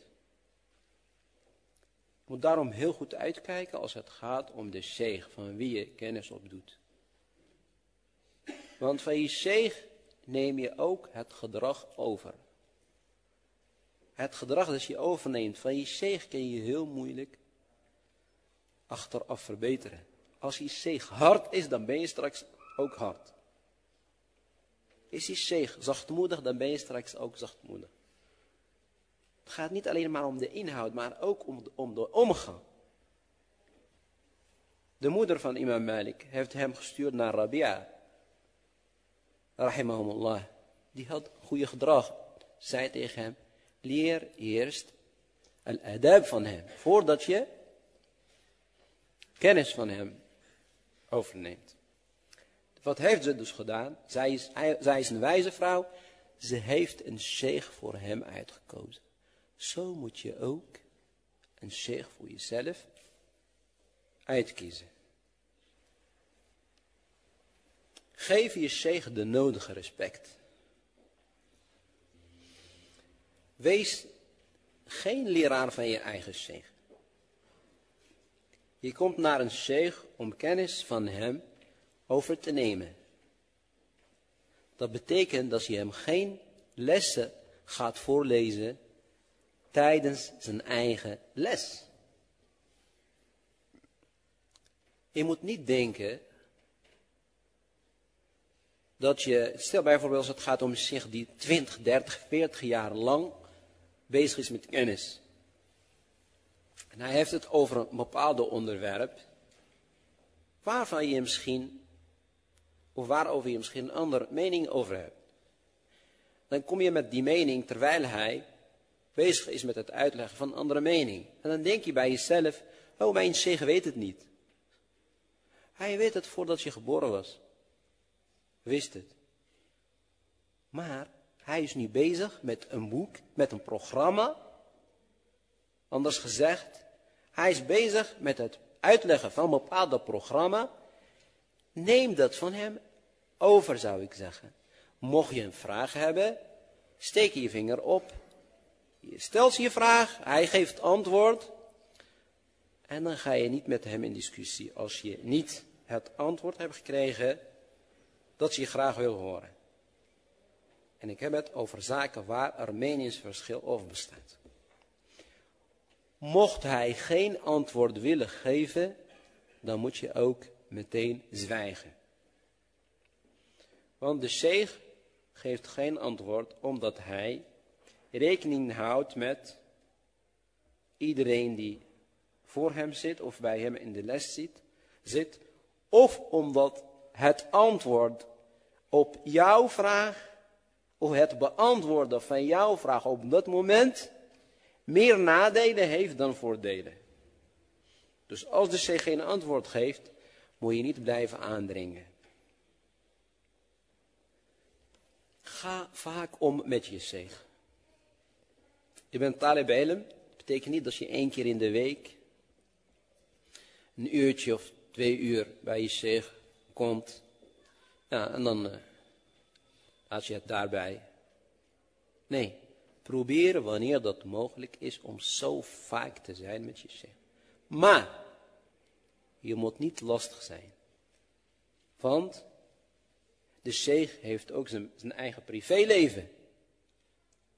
Je moet daarom heel goed uitkijken als het gaat om de sheikh, van wie je kennis opdoet. Want van je sheikh neem je ook het gedrag over. Het gedrag dat je overneemt van je sheikh kun je heel moeilijk achteraf verbeteren. Als je sheikh hard is, dan ben je straks ook hard. Is je sheikh zachtmoedig, dan ben je straks ook zachtmoedig. Het gaat niet alleen maar om de inhoud, maar ook om de, om de omgang. De moeder van imam Malik heeft hem gestuurd naar Rabia. Rahimahumullah. Die had goede gedrag. Zei tegen hem, leer eerst een adab van hem. Voordat je kennis van hem overneemt. Wat heeft ze dus gedaan? Zij is, zij is een wijze vrouw. Ze heeft een sheikh voor hem uitgekozen. Zo moet je ook een sheikh voor jezelf uitkiezen. Geef je sheikh de nodige respect. Wees geen leraar van je eigen sheikh. Je komt naar een sheikh om kennis van hem over te nemen. Dat betekent dat je hem geen lessen gaat voorlezen tijdens zijn eigen les. Je moet niet denken dat je, stel bijvoorbeeld als het gaat om zich die 20, 30, 40 jaar lang bezig is met kennis. En hij heeft het over een bepaald onderwerp, waarvan je misschien, of waarover je misschien een andere mening over hebt. Dan kom je met die mening terwijl hij bezig is met het uitleggen van een andere mening. En dan denk je bij jezelf, oh mijn sheikh weet het niet. Hij weet het voordat je geboren was. Wist het. Maar hij is nu bezig met een boek, met een programma. Anders gezegd, hij is bezig met het uitleggen van een bepaald programma. Neem dat van hem over, zou ik zeggen. Mocht je een vraag hebben, steek je vinger op. Je stelt je vraag, hij geeft antwoord. En dan ga je niet met hem in discussie als je niet het antwoord hebt gekregen dat je graag wil horen. En ik heb het over zaken waar er meningsverschil over bestaat. Mocht hij geen antwoord willen geven, dan moet je ook meteen zwijgen. Want de sheikh geeft geen antwoord omdat hij rekening houdt met iedereen die voor hem zit of bij hem in de les zit, zit of omdat het antwoord op jouw vraag of het beantwoorden van jouw vraag op dat moment meer nadelen heeft dan voordelen. Dus als de C geen antwoord geeft, moet je niet blijven aandringen. Ga vaak om met je zeg. Je bent talib dat betekent niet dat je één keer in de week een uurtje of twee uur bij je zeg komt. Ja, en dan uh, laat je het daarbij. Nee, Probeer wanneer dat mogelijk is om zo vaak te zijn met je sheikh. Maar, je moet niet lastig zijn. Want, de sheikh heeft ook zijn, zijn eigen privéleven.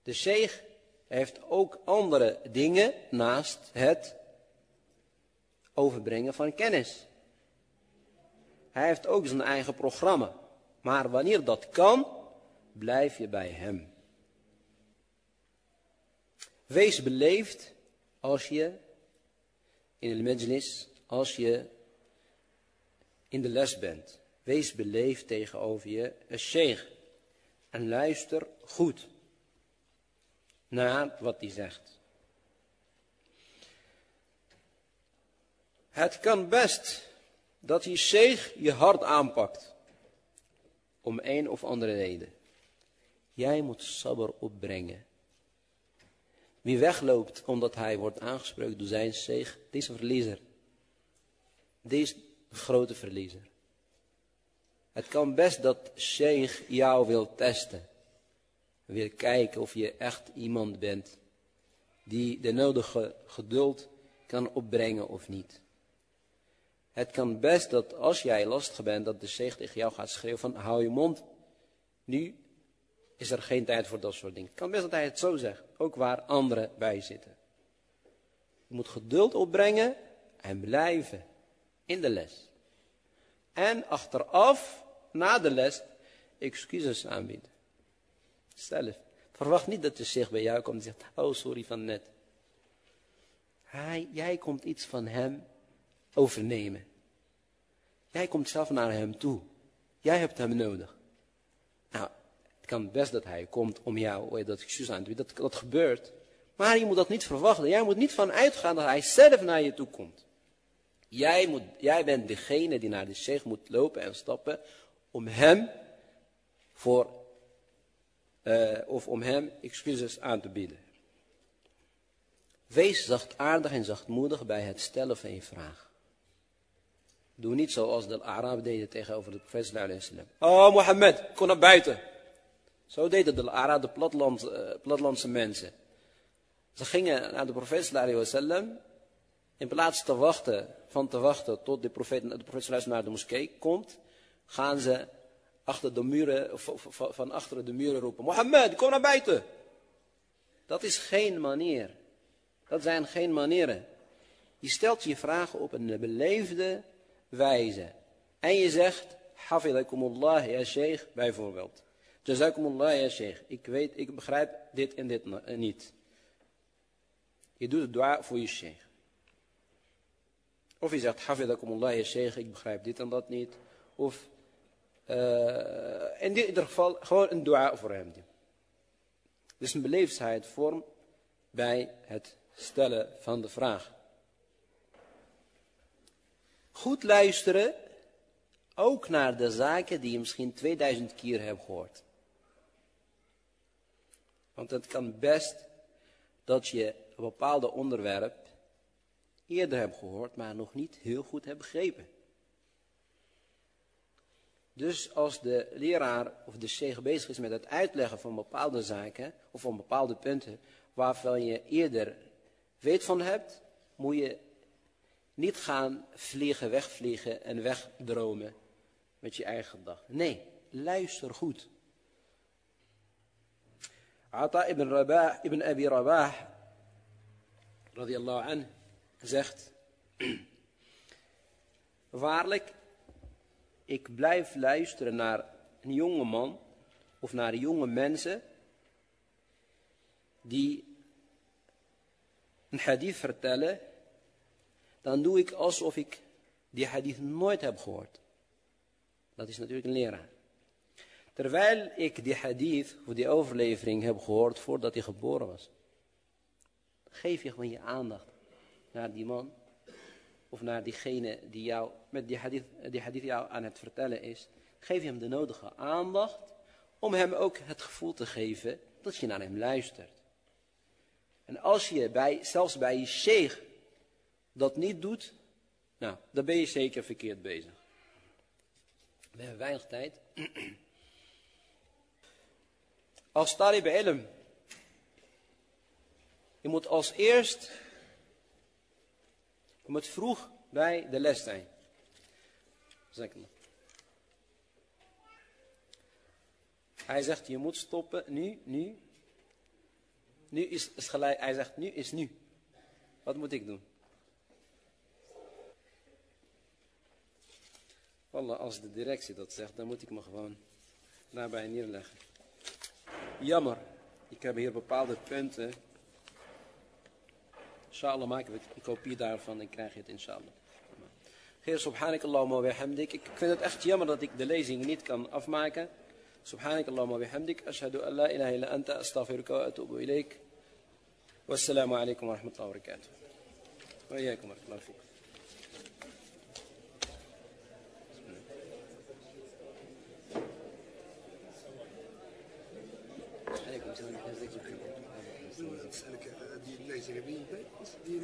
De sheikh heeft ook andere dingen naast het overbrengen van kennis. Hij heeft ook zijn eigen programma. Maar wanneer dat kan, blijf je bij hem. Wees beleefd als je in de majlis, als je in de les bent. Wees beleefd tegenover je sheikh. En luister goed naar wat hij zegt. Het kan best dat je sheikh je hart aanpakt. Om een of andere reden. Jij moet sabber opbrengen. Wie wegloopt omdat hij wordt aangesproken door zijn sheikh, deze verliezer. Deze grote verliezer. Het kan best dat sheikh jou wil testen. Wil kijken of je echt iemand bent die de nodige geduld kan opbrengen of niet. Het kan best dat als jij lastig bent, dat de sheikh tegen jou gaat schreeuwen van hou je mond. Nu is er geen tijd voor dat soort dingen. Het kan best dat hij het zo zegt, ook waar anderen bij zitten. Je moet geduld opbrengen en blijven in de les. En achteraf, na de les, excuses aanbieden. Zelf. Verwacht niet dat de zich bij jou komt en zegt, oh sorry van net. Hij, jij komt iets van hem overnemen. Jij komt zelf naar hem toe. Jij hebt hem nodig. Nou, kan best dat hij komt om jou dat excuus aan te bieden. Dat, dat gebeurt. Maar je moet dat niet verwachten. Jij moet niet van uitgaan dat hij zelf naar je toe komt. Jij, moet, jij bent degene die naar de sheikh moet lopen en stappen om hem voor, uh, of om hem excuses aan te bieden. Wees zachtaardig en zachtmoedig bij het stellen van je vraag. Doe niet zoals de Araben deden tegenover de profeet Oh Mohammed, kom naar buiten. Zo deden de Araben, de platland, uh, mensen. Ze gingen naar de profeet sallam in plaats te wachten, van te wachten tot de profeet, de profeet naar de moskee komt, gaan ze achter de muren, van achter de muren roepen, Mohammed, kom naar buiten. Dat is geen manier. Dat zijn geen manieren. Je stelt je vragen op een beleefde wijze. En je zegt, Hafidakumullah ya sheikh, bijvoorbeeld. Jazakumullah ya sheikh. Ik weet, ik begrijp dit en dit niet. Je doet het dua voor je sheikh. Of je zegt, Hafidakumullah ya sheikh, ik begrijp dit en dat niet. Of uh, in ieder geval gewoon een dua voor hem. Dus een beleefdheid vorm bij het stellen van de vraag. Goed luisteren, ook naar de zaken die je misschien 2000 keer hebt gehoord. Want het kan best dat je een bepaalde onderwerp eerder hebt gehoord, maar nog niet heel goed hebt begrepen. Dus als de leraar of de sheikh bezig is met het uitleggen van bepaalde zaken, of van bepaalde punten, waarvan je eerder weet van hebt, moet je niet gaan vliegen, wegvliegen en wegdromen met je eigen gedachten. Nee, luister goed. Ata ibn, Rabah, ibn Abi Rabah, radiallahu anh, zegt, [CLEARS THROAT] waarlijk, ik blijf luisteren naar een jonge man of naar jonge mensen die een hadith vertellen, dan doe ik alsof ik die hadith nooit heb gehoord. Dat is natuurlijk een leraar. Terwijl ik die hadith of die overlevering heb gehoord voordat hij geboren was. Geef je gewoon je aandacht naar die man. Of naar diegene die jou met die hadith, die hadith jou aan het vertellen is. Geef je hem de nodige aandacht om hem ook het gevoel te geven dat je naar hem luistert. En als je bij, zelfs bij je sheikh dat niet doet, nou, dan ben je zeker verkeerd bezig. We hebben weinig tijd. [CLEARS THROAT] Als talib ilm, je moet als eerst, je moet vroeg bij de les zijn. Hij zegt, je moet stoppen, nu, nu, nu is, is gelijk, hij zegt, nu is nu. Wat moet ik doen? Allah, als de directie dat zegt, dan moet ik me gewoon daarbij neerleggen jammer. Ik heb hier bepaalde punten. Inshallah maken we een kopie daarvan en krijg je het samen. Heer, subhanak Allahumma bihamdik. Ik vind het echt jammer dat ik de lezing niet kan afmaken. Subhanak Allahumma bihamdik. Ashhadu an la ilaha illa anta astaghfiruka wa atubu ilaik. Wassalamu alaikum wa rahmatullahi wa barakatuh. Wa wa lezingen die, die,